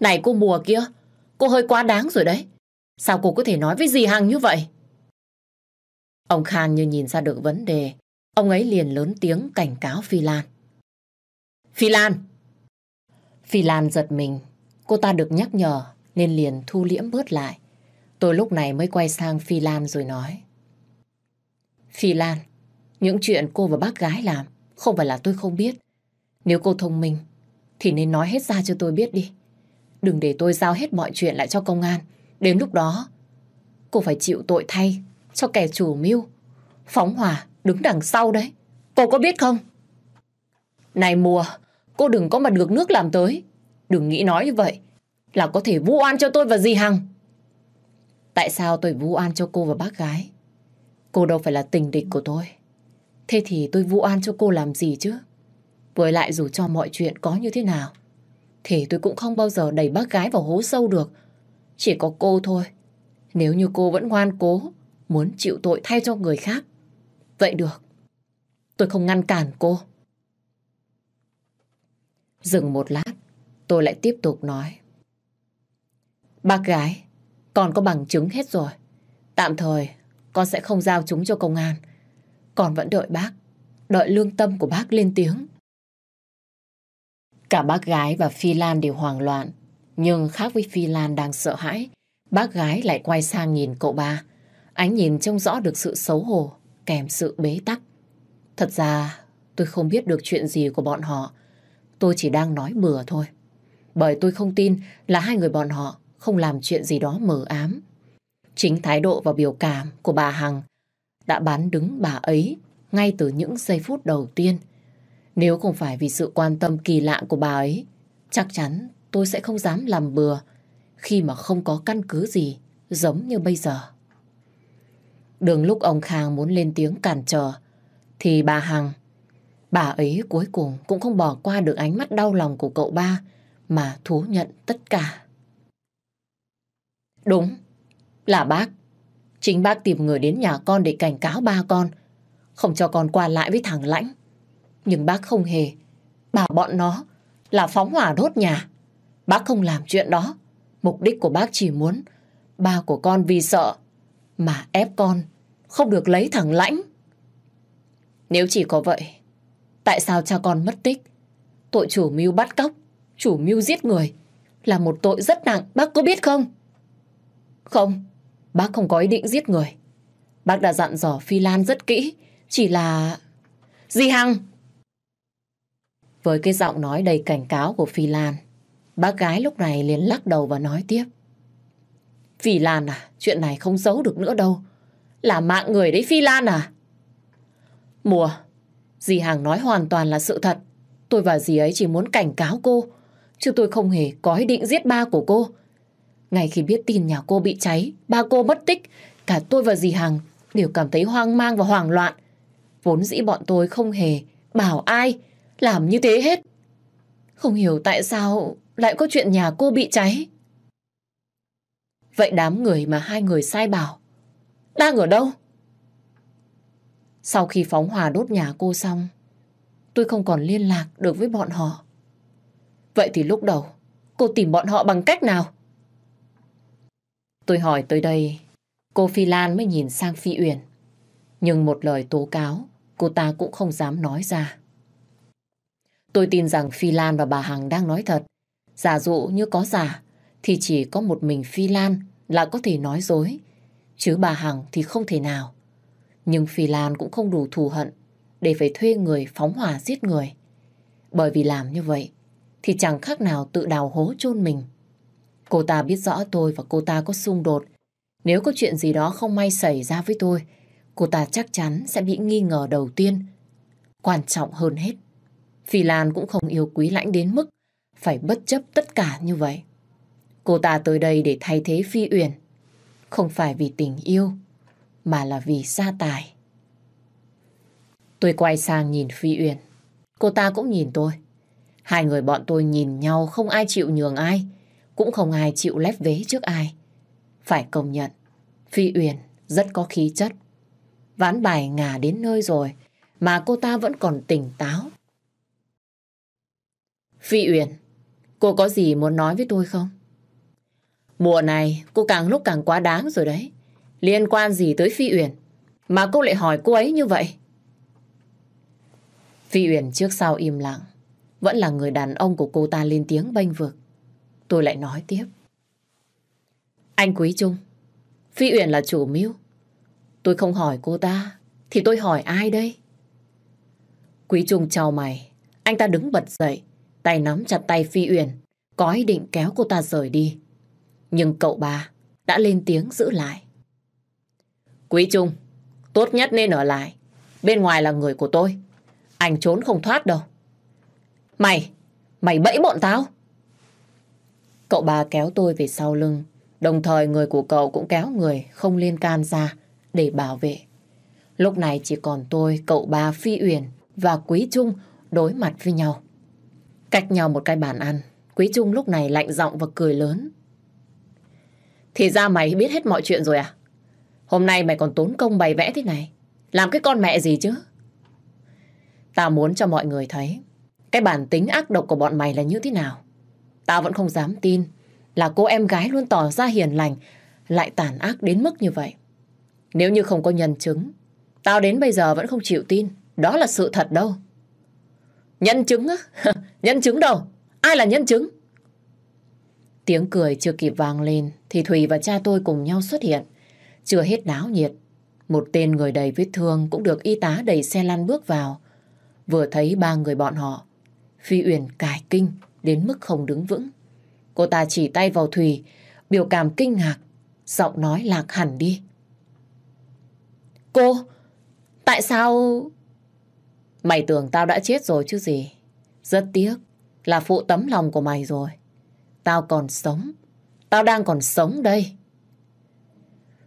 Này cô mùa kia, cô hơi quá đáng rồi đấy. Sao cô có thể nói với dì Hằng như vậy? Ông Khang như nhìn ra được vấn đề, ông ấy liền lớn tiếng cảnh cáo Phi Lan. Phi Lan! Phi Lan giật mình, cô ta được nhắc nhở nên liền thu liễm bớt lại. Tôi lúc này mới quay sang Phi Lan rồi nói. Phi Lan, những chuyện cô và bác gái làm không phải là tôi không biết. Nếu cô thông minh thì nên nói hết ra cho tôi biết đi. Đừng để tôi giao hết mọi chuyện lại cho công an. Đến lúc đó, cô phải chịu tội thay cho kẻ chủ mưu. Phóng hỏa đứng đằng sau đấy. Cô có biết không? Này mùa, cô đừng có mà được nước làm tới. Đừng nghĩ nói như vậy là có thể vu oan cho tôi và dì Hằng. Tại sao tôi vu oan cho cô và bác gái? Cô đâu phải là tình địch của tôi. Thế thì tôi vu oan cho cô làm gì chứ? Với lại dù cho mọi chuyện có như thế nào, thì tôi cũng không bao giờ đẩy bác gái vào hố sâu được. Chỉ có cô thôi. Nếu như cô vẫn ngoan cố, muốn chịu tội thay cho người khác. Vậy được. Tôi không ngăn cản cô. Dừng một lát, tôi lại tiếp tục nói. Bác gái, con có bằng chứng hết rồi. Tạm thời, con sẽ không giao chúng cho công an. Con vẫn đợi bác, đợi lương tâm của bác lên tiếng. Cả bác gái và Phi Lan đều hoảng loạn. Nhưng khác với Phi Lan đang sợ hãi, bác gái lại quay sang nhìn cậu ba. Ánh nhìn trông rõ được sự xấu hổ, kèm sự bế tắc. Thật ra, tôi không biết được chuyện gì của bọn họ. Tôi chỉ đang nói bừa thôi. Bởi tôi không tin là hai người bọn họ không làm chuyện gì đó mờ ám. Chính thái độ và biểu cảm của bà Hằng đã bán đứng bà ấy ngay từ những giây phút đầu tiên. Nếu không phải vì sự quan tâm kỳ lạ của bà ấy, chắc chắn tôi sẽ không dám làm bừa khi mà không có căn cứ gì giống như bây giờ. Đường lúc ông Khang muốn lên tiếng cản trở, thì bà Hằng, bà ấy cuối cùng cũng không bỏ qua được ánh mắt đau lòng của cậu ba mà thú nhận tất cả. Đúng, là bác. Chính bác tìm người đến nhà con để cảnh cáo ba con, không cho con qua lại với thằng Lãnh. Nhưng bác không hề bảo bọn nó là phóng hỏa đốt nhà. Bác không làm chuyện đó. Mục đích của bác chỉ muốn ba của con vì sợ mà ép con không được lấy thằng Lãnh. Nếu chỉ có vậy, tại sao cha con mất tích? Tội chủ mưu bắt cóc, chủ mưu giết người là một tội rất nặng, bác có biết không? Không, bác không có ý định giết người. Bác đã dặn dò Phi Lan rất kỹ, chỉ là... Di Hằng! Với cái giọng nói đầy cảnh cáo của Phi Lan, bác gái lúc này liền lắc đầu và nói tiếp. Phi Lan à, chuyện này không giấu được nữa đâu. Là mạng người đấy Phi Lan à? Mùa, dì Hằng nói hoàn toàn là sự thật. Tôi và dì ấy chỉ muốn cảnh cáo cô, chứ tôi không hề có ý định giết ba của cô. Ngay khi biết tin nhà cô bị cháy, ba cô mất tích, cả tôi và dì Hằng đều cảm thấy hoang mang và hoảng loạn. Vốn dĩ bọn tôi không hề bảo ai làm như thế hết. Không hiểu tại sao lại có chuyện nhà cô bị cháy. Vậy đám người mà hai người sai bảo đang ở đâu? Sau khi phóng hỏa đốt nhà cô xong, tôi không còn liên lạc được với bọn họ. Vậy thì lúc đầu, Cô tìm bọn họ bằng cách nào? Tôi hỏi tới đây, cô Phi Lan mới nhìn sang Phi Uyển. Nhưng một lời tố cáo, cô ta cũng không dám nói ra. Tôi tin rằng Phi Lan và bà Hằng đang nói thật. Giả dụ như có giả, thì chỉ có một mình Phi Lan là có thể nói dối. Chứ bà Hằng thì không thể nào. Nhưng Phi Lan cũng không đủ thù hận để phải thuê người phóng hỏa giết người. Bởi vì làm như vậy thì chẳng khác nào tự đào hố chôn mình. Cô ta biết rõ tôi và cô ta có xung đột. Nếu có chuyện gì đó không may xảy ra với tôi, cô ta chắc chắn sẽ bị nghi ngờ đầu tiên. Quan trọng hơn hết, Phi Lan cũng không yêu quý lãnh đến mức phải bất chấp tất cả như vậy. Cô ta tới đây để thay thế Phi Uyển, không phải vì tình yêu, mà là vì gia tài. Tôi quay sang nhìn Phi Uyển. Cô ta cũng nhìn tôi. Hai người bọn tôi nhìn nhau không ai chịu nhường ai, cũng không ai chịu lép vế trước ai. Phải công nhận, Phi Uyển rất có khí chất. Ván bài ngả đến nơi rồi, mà cô ta vẫn còn tỉnh táo. Phi Uyển, cô có gì muốn nói với tôi không? Mùa này cô càng lúc càng quá đáng rồi đấy. Liên quan gì tới Phi Uyển mà cô lại hỏi cô ấy như vậy? Phi Uyển trước sau im lặng. Vẫn là người đàn ông của cô ta lên tiếng bênh vực. Tôi lại nói tiếp. Anh Quý Trung, Phi Uyển là chủ mưu. Tôi không hỏi cô ta, thì tôi hỏi ai đây? Quý Trung chào mày, anh ta đứng bật dậy, tay nắm chặt tay Phi Uyển, có ý định kéo cô ta rời đi. Nhưng cậu ba đã lên tiếng giữ lại. Quý Trung, tốt nhất nên ở lại. Bên ngoài là người của tôi. Anh trốn không thoát đâu. Mày, mày bẫy bọn tao. Cậu ba kéo tôi về sau lưng, đồng thời người của cậu cũng kéo người không liên can ra để bảo vệ. Lúc này chỉ còn tôi, cậu ba Phi Uyển và Quý Trung đối mặt với nhau. Cách nhau một cái bàn ăn, Quý Trung lúc này lạnh giọng và cười lớn. Thì ra mày biết hết mọi chuyện rồi à? Hôm nay mày còn tốn công bày vẽ thế này. Làm cái con mẹ gì chứ? Tao muốn cho mọi người thấy cái bản tính ác độc của bọn mày là như thế nào. Tao vẫn không dám tin là cô em gái luôn tỏ ra hiền lành lại tàn ác đến mức như vậy. Nếu như không có nhân chứng, tao đến bây giờ vẫn không chịu tin. Đó là sự thật đâu. Nhân chứng á? nhân chứng đâu? Ai là nhân chứng? Tiếng cười chưa kịp vang lên thì Thùy và cha tôi cùng nhau xuất hiện. Chưa hết náo nhiệt. Một tên người đầy vết thương cũng được y tá đẩy xe lăn bước vào. Vừa thấy ba người bọn họ, Phi Uyển cải kinh đến mức không đứng vững. Cô ta chỉ tay vào Thùy, biểu cảm kinh ngạc, giọng nói lạc hẳn đi. Cô, tại sao... Mày tưởng tao đã chết rồi chứ gì. Rất tiếc là phụ tấm lòng của mày rồi. Tao còn sống. Tao đang còn sống đây.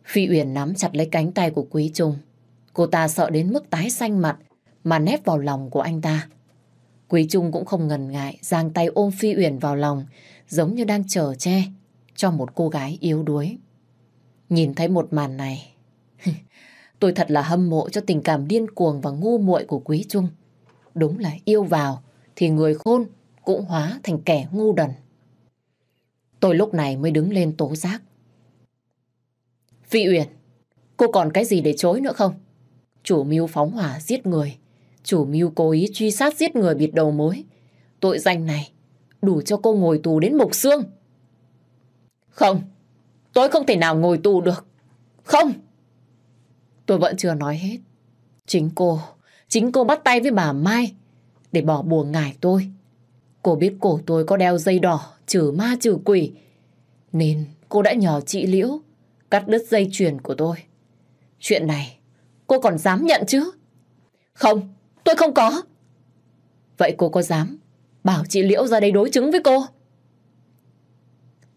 Phi Uyển nắm chặt lấy cánh tay của Quý Trung. Cô ta sợ đến mức tái xanh mặt mà nép vào lòng của anh ta. Quý Trung cũng không ngần ngại giang tay ôm Phi Uyển vào lòng giống như đang chở che cho một cô gái yếu đuối. Nhìn thấy một màn này tôi thật là hâm mộ cho tình cảm điên cuồng và ngu muội của Quý Trung. Đúng là yêu vào thì người khôn cũng hóa thành kẻ ngu đần. Tôi lúc này mới đứng lên tố giác. Phi Uyển, cô còn cái gì để chối nữa không? Chủ mưu phóng hỏa giết người, chủ mưu cố ý truy sát giết người bịt đầu mối. Tội danh này đủ cho cô ngồi tù đến mục xương. Không, tôi không thể nào ngồi tù được. Không! Tôi vẫn chưa nói hết. Chính cô, chính cô bắt tay với bà Mai để bỏ bùa ngải tôi. Cô biết cổ tôi có đeo dây đỏ, trừ ma trừ quỷ. Nên cô đã nhờ chị Liễu cắt đứt dây chuyền của tôi. Chuyện này cô còn dám nhận chứ? Không, tôi không có. Vậy cô có dám bảo chị Liễu ra đây đối chứng với cô?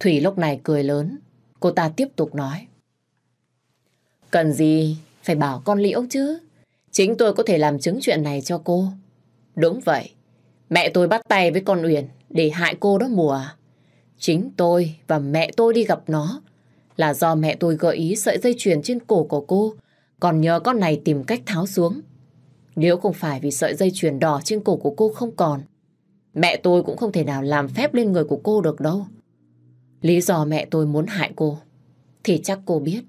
Thủy lúc này cười lớn, cô ta tiếp tục nói. Cần gì phải bảo con Liễu chứ? Chính tôi có thể làm chứng chuyện này cho cô. Đúng vậy, mẹ tôi bắt tay với con Uyển để hại cô đó mùa. Chính tôi và mẹ tôi đi gặp nó là do mẹ tôi gợi ý sợi dây chuyền trên cổ của cô còn nhờ con này tìm cách tháo xuống. Nếu không phải vì sợi dây chuyền đỏ trên cổ của cô không còn Mẹ tôi cũng không thể nào làm phép lên người của cô được đâu. Lý do mẹ tôi muốn hại cô thì chắc cô biết.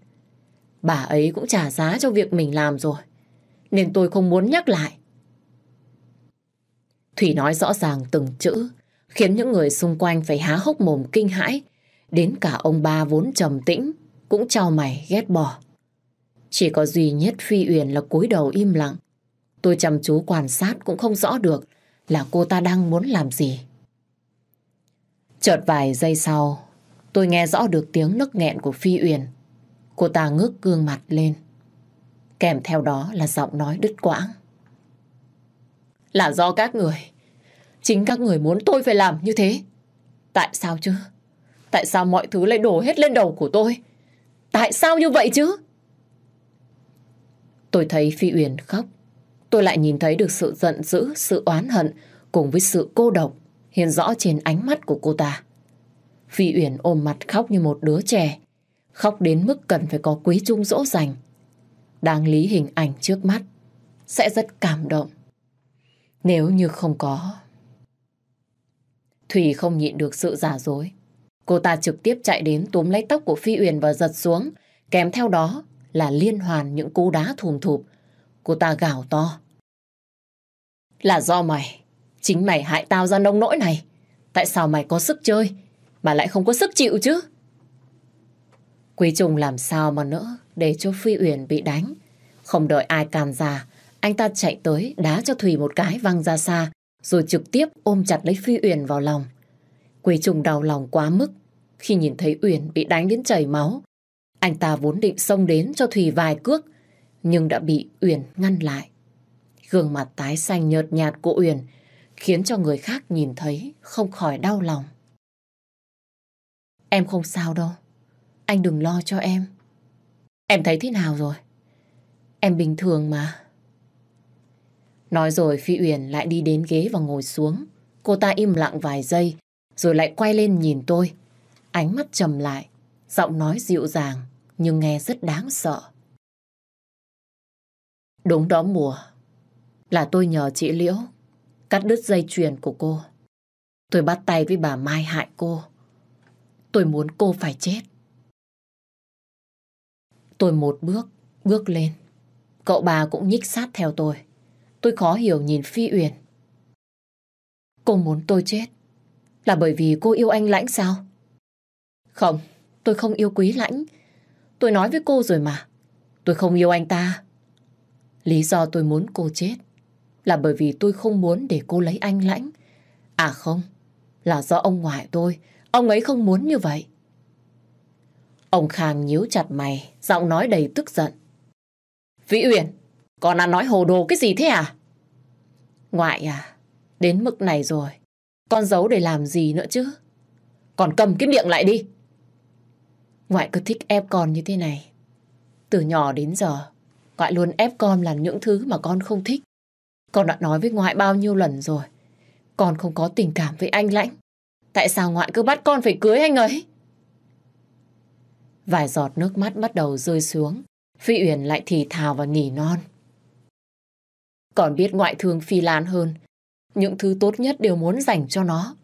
Bà ấy cũng trả giá cho việc mình làm rồi. Nên tôi không muốn nhắc lại. Thủy nói rõ ràng từng chữ, khiến những người xung quanh phải há hốc mồm kinh hãi. Đến cả ông ba vốn trầm tĩnh, cũng trao mày ghét bỏ. Chỉ có duy nhất Phi Uyển là cúi đầu im lặng. Tôi chăm chú quan sát cũng không rõ được là cô ta đang muốn làm gì. Chợt vài giây sau, tôi nghe rõ được tiếng nức nghẹn của Phi Uyển. Cô ta ngước gương mặt lên. Kèm theo đó là giọng nói đứt quãng. Là do các người. Chính các người muốn tôi phải làm như thế. Tại sao chứ? Tại sao mọi thứ lại đổ hết lên đầu của tôi? Tại sao như vậy chứ? Tôi thấy Phi Uyển khóc. Tôi lại nhìn thấy được sự giận dữ, sự oán hận cùng với sự cô độc hiện rõ trên ánh mắt của cô ta. Phi Uyển ôm mặt khóc như một đứa trẻ. Khóc đến mức cần phải có quý trung dỗ dành. Đáng lý hình ảnh trước mắt sẽ rất cảm động. Nếu như không có... Thủy không nhịn được sự giả dối. Cô ta trực tiếp chạy đến túm lấy tóc của Phi Uyển và giật xuống. Kèm theo đó là liên hoàn những cú đá thùm thụp. Cô ta gào to. Là do mày. Chính mày hại tao ra nông nỗi này. Tại sao mày có sức chơi mà lại không có sức chịu chứ? Quý Trung làm sao mà nữa để cho Phi Uyển bị đánh. Không đợi ai can ra, anh ta chạy tới đá cho Thùy một cái văng ra xa rồi trực tiếp ôm chặt lấy Phi Uyển vào lòng. Quý Trung đau lòng quá mức khi nhìn thấy Uyển bị đánh đến chảy máu. Anh ta vốn định xông đến cho Thùy vài cước nhưng đã bị Uyển ngăn lại. Gương mặt tái xanh nhợt nhạt của Uyển khiến cho người khác nhìn thấy không khỏi đau lòng. Em không sao đâu. Anh đừng lo cho em. Em thấy thế nào rồi? Em bình thường mà. Nói rồi Phi Uyển lại đi đến ghế và ngồi xuống. Cô ta im lặng vài giây, rồi lại quay lên nhìn tôi. Ánh mắt trầm lại, giọng nói dịu dàng, nhưng nghe rất đáng sợ. Đúng đó mùa, là tôi nhờ chị Liễu cắt đứt dây chuyền của cô. Tôi bắt tay với bà Mai hại cô. Tôi muốn cô phải chết. Tôi một bước, bước lên. Cậu bà cũng nhích sát theo tôi. Tôi khó hiểu nhìn Phi Uyển. Cô muốn tôi chết là bởi vì cô yêu anh Lãnh sao? Không, tôi không yêu Quý Lãnh. Tôi nói với cô rồi mà. Tôi không yêu anh ta. Lý do tôi muốn cô chết là bởi vì tôi không muốn để cô lấy anh Lãnh. À không, là do ông ngoại tôi. Ông ấy không muốn như vậy. Ông Khang nhíu chặt mày, giọng nói đầy tức giận. Vĩ Uyển, con ăn nói hồ đồ cái gì thế à? Ngoại à, đến mức này rồi, con giấu để làm gì nữa chứ? Còn cầm cái miệng lại đi. Ngoại cứ thích ép con như thế này. Từ nhỏ đến giờ, ngoại luôn ép con làm những thứ mà con không thích. Con đã nói với ngoại bao nhiêu lần rồi. Con không có tình cảm với anh Lãnh. Tại sao ngoại cứ bắt con phải cưới anh ấy? Vài giọt nước mắt bắt đầu rơi xuống. Phi Uyển lại thì thào và nỉ non. Còn biết ngoại thương Phi Lan hơn. Những thứ tốt nhất đều muốn dành cho nó.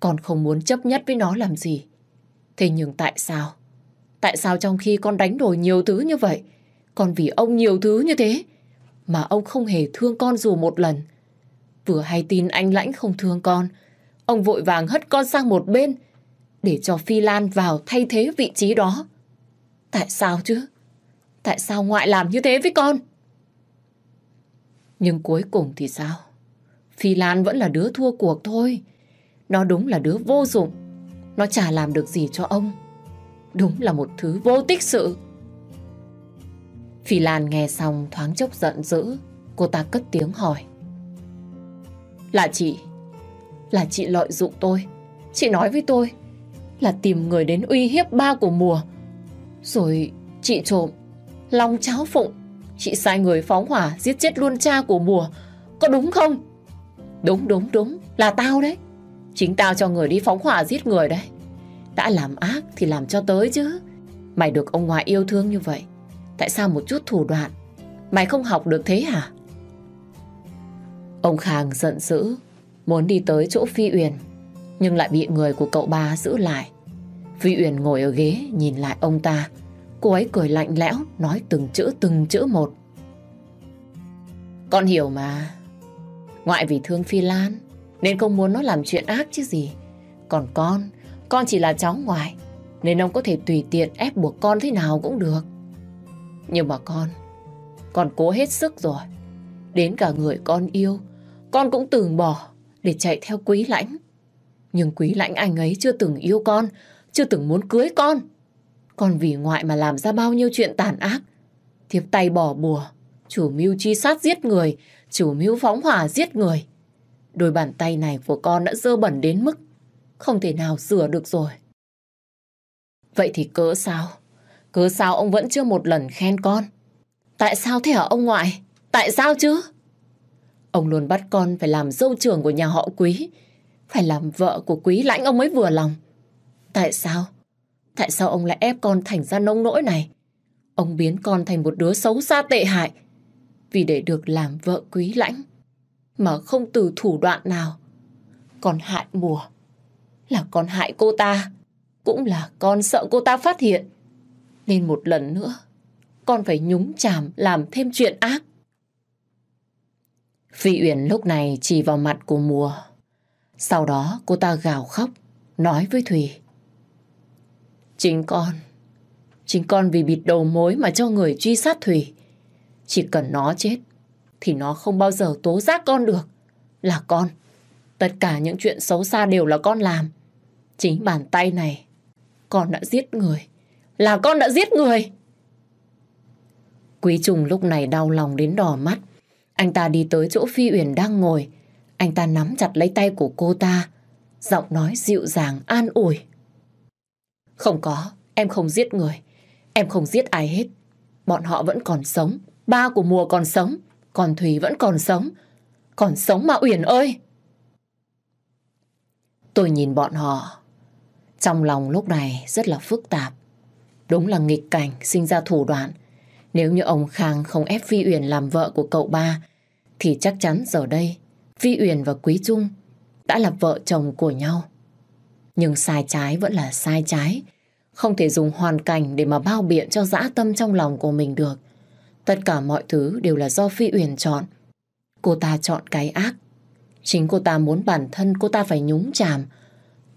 Con không muốn chấp nhất với nó làm gì. Thế nhưng tại sao? Tại sao trong khi con đánh đổi nhiều thứ như vậy, con vì ông nhiều thứ như thế, mà ông không hề thương con dù một lần. Vừa hay tin anh Lãnh không thương con, ông vội vàng hất con sang một bên để cho Phi Lan vào thay thế vị trí đó. Tại sao chứ? Tại sao ngoại làm như thế với con? Nhưng cuối cùng thì sao? Phi Lan vẫn là đứa thua cuộc thôi. Nó đúng là đứa vô dụng. Nó chả làm được gì cho ông. Đúng là một thứ vô tích sự. Phỉ Lan nghe xong thoáng chốc giận dữ. Cô ta cất tiếng hỏi. Là chị. Là chị lợi dụng tôi. Chị nói với tôi là tìm người đến uy hiếp ba của mùa. Rồi chị trộm, long cháo phụng. Chị sai người phóng hỏa giết chết luôn cha của mùa. Có đúng không? Đúng, đúng, đúng. Là tao đấy. Chính tao cho người đi phóng hỏa giết người đấy. Đã làm ác thì làm cho tới chứ. Mày được ông ngoại yêu thương như vậy. Tại sao một chút thủ đoạn Mày không học được thế hả Ông Khang giận dữ muốn đi tới chỗ Phi Uyển, nhưng lại bị người của cậu ba giữ lại. Phi Uyển ngồi ở ghế nhìn lại ông ta. Cô ấy cười lạnh lẽo, nói từng chữ từng chữ một. Con hiểu mà. Ngoại vì thương Phi Lan, nên không muốn nó làm chuyện ác chứ gì. Còn con, con chỉ là cháu ngoại, nên ông có thể tùy tiện ép buộc con thế nào cũng được. Nhưng mà con, con cố hết sức rồi. Đến cả người con yêu, con cũng từng bỏ để chạy theo quý lãnh. Nhưng quý lãnh anh ấy chưa từng yêu con, chưa từng muốn cưới con. Con vì ngoại mà làm ra bao nhiêu chuyện tàn ác. Thiếp tay bỏ bùa, chủ mưu chi sát giết người, chủ mưu phóng hỏa giết người. Đôi bàn tay này của con đã dơ bẩn đến mức không thể nào sửa được rồi. Vậy thì cỡ sao? Cứ sao ông vẫn chưa một lần khen con? Tại sao thế hả ông ngoại? Tại sao chứ? Ông luôn bắt con phải làm dâu trưởng của nhà họ quý. Phải làm vợ của quý lãnh ông mới vừa lòng. Tại sao? Tại sao ông lại ép con thành ra nông nỗi này? Ông biến con thành một đứa xấu xa tệ hại. Vì để được làm vợ quý lãnh. Mà không từ thủ đoạn nào. Con hại mùa. Là con hại cô ta. Cũng là con sợ cô ta phát hiện. Nên một lần nữa, con phải nhúng chàm làm thêm chuyện ác. Phi Uyển lúc này chỉ vào mặt của mùa. Sau đó cô ta gào khóc, nói với Thùy. Chính con, chính con vì bịt đầu mối mà cho người truy sát Thùy. Chỉ cần nó chết, thì nó không bao giờ tố giác con được. Là con. Tất cả những chuyện xấu xa đều là con làm. Chính bàn tay này, con đã giết người. Là con đã giết người. Quý trùng lúc này đau lòng đến đỏ mắt. Anh ta đi tới chỗ Phi Uyển đang ngồi. Anh ta nắm chặt lấy tay của cô ta. Giọng nói dịu dàng, an ủi. Không có, em không giết người. Em không giết ai hết. Bọn họ vẫn còn sống. Ba của mùa còn sống. Còn Thùy vẫn còn sống. Còn sống mà Uyển ơi! Tôi nhìn bọn họ. Trong lòng lúc này rất là phức tạp. Đúng là nghịch cảnh, sinh ra thủ đoạn. Nếu như ông Khang không ép Phi Uyển làm vợ của cậu ba, thì chắc chắn giờ đây Phi Uyển và Quý Trung đã là vợ chồng của nhau. Nhưng sai trái vẫn là sai trái. Không thể dùng hoàn cảnh để mà bao biện cho dã tâm trong lòng của mình được. Tất cả mọi thứ đều là do Phi Uyển chọn. Cô ta chọn cái ác. Chính cô ta muốn bản thân cô ta phải nhúng chàm.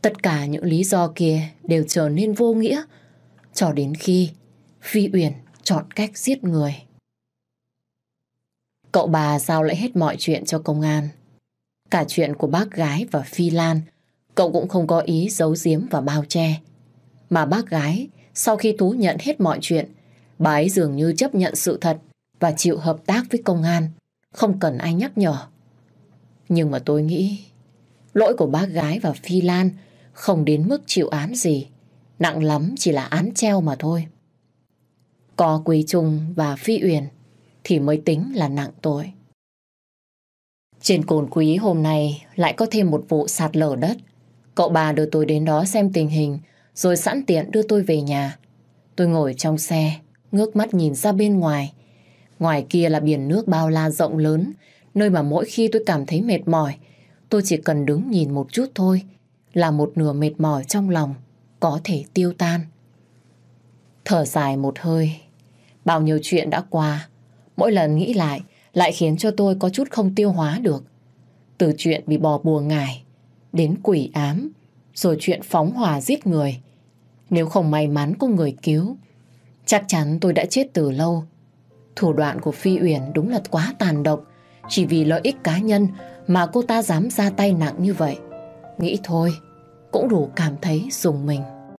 Tất cả những lý do kia đều trở nên vô nghĩa. Cho đến khi Phi Uyển chọn cách giết người. Cậu bà giao lại hết mọi chuyện cho công an. Cả chuyện của bác gái và Phi Lan, cậu cũng không có ý giấu giếm và bao che. Mà bác gái, sau khi thú nhận hết mọi chuyện, bà ấy dường như chấp nhận sự thật và chịu hợp tác với công an, không cần ai nhắc nhở. Nhưng mà tôi nghĩ, lỗi của bác gái và Phi Lan không đến mức chịu án gì. Nặng lắm chỉ là án treo mà thôi. Có Quý Trung và Phi Uyển thì mới tính là nặng tội. Trên cồn quý hôm nay lại có thêm một vụ sạt lở đất. Cậu bà đưa tôi đến đó xem tình hình rồi sẵn tiện đưa tôi về nhà. Tôi ngồi trong xe, ngước mắt nhìn ra bên ngoài. Ngoài kia là biển nước bao la rộng lớn, nơi mà mỗi khi tôi cảm thấy mệt mỏi, tôi chỉ cần đứng nhìn một chút thôi, là một nửa mệt mỏi trong lòng có thể tiêu tan. Thở dài một hơi, bao nhiêu chuyện đã qua, mỗi lần nghĩ lại lại khiến cho tôi có chút không tiêu hóa được. Từ chuyện bị bò bùa ngải, đến quỷ ám, rồi chuyện phóng hỏa giết người. Nếu không may mắn có người cứu, chắc chắn tôi đã chết từ lâu. Thủ đoạn của Phi Uyển đúng là quá tàn độc, chỉ vì lợi ích cá nhân mà cô ta dám ra tay nặng như vậy. Nghĩ thôi, cũng đủ cảm thấy dùng mình.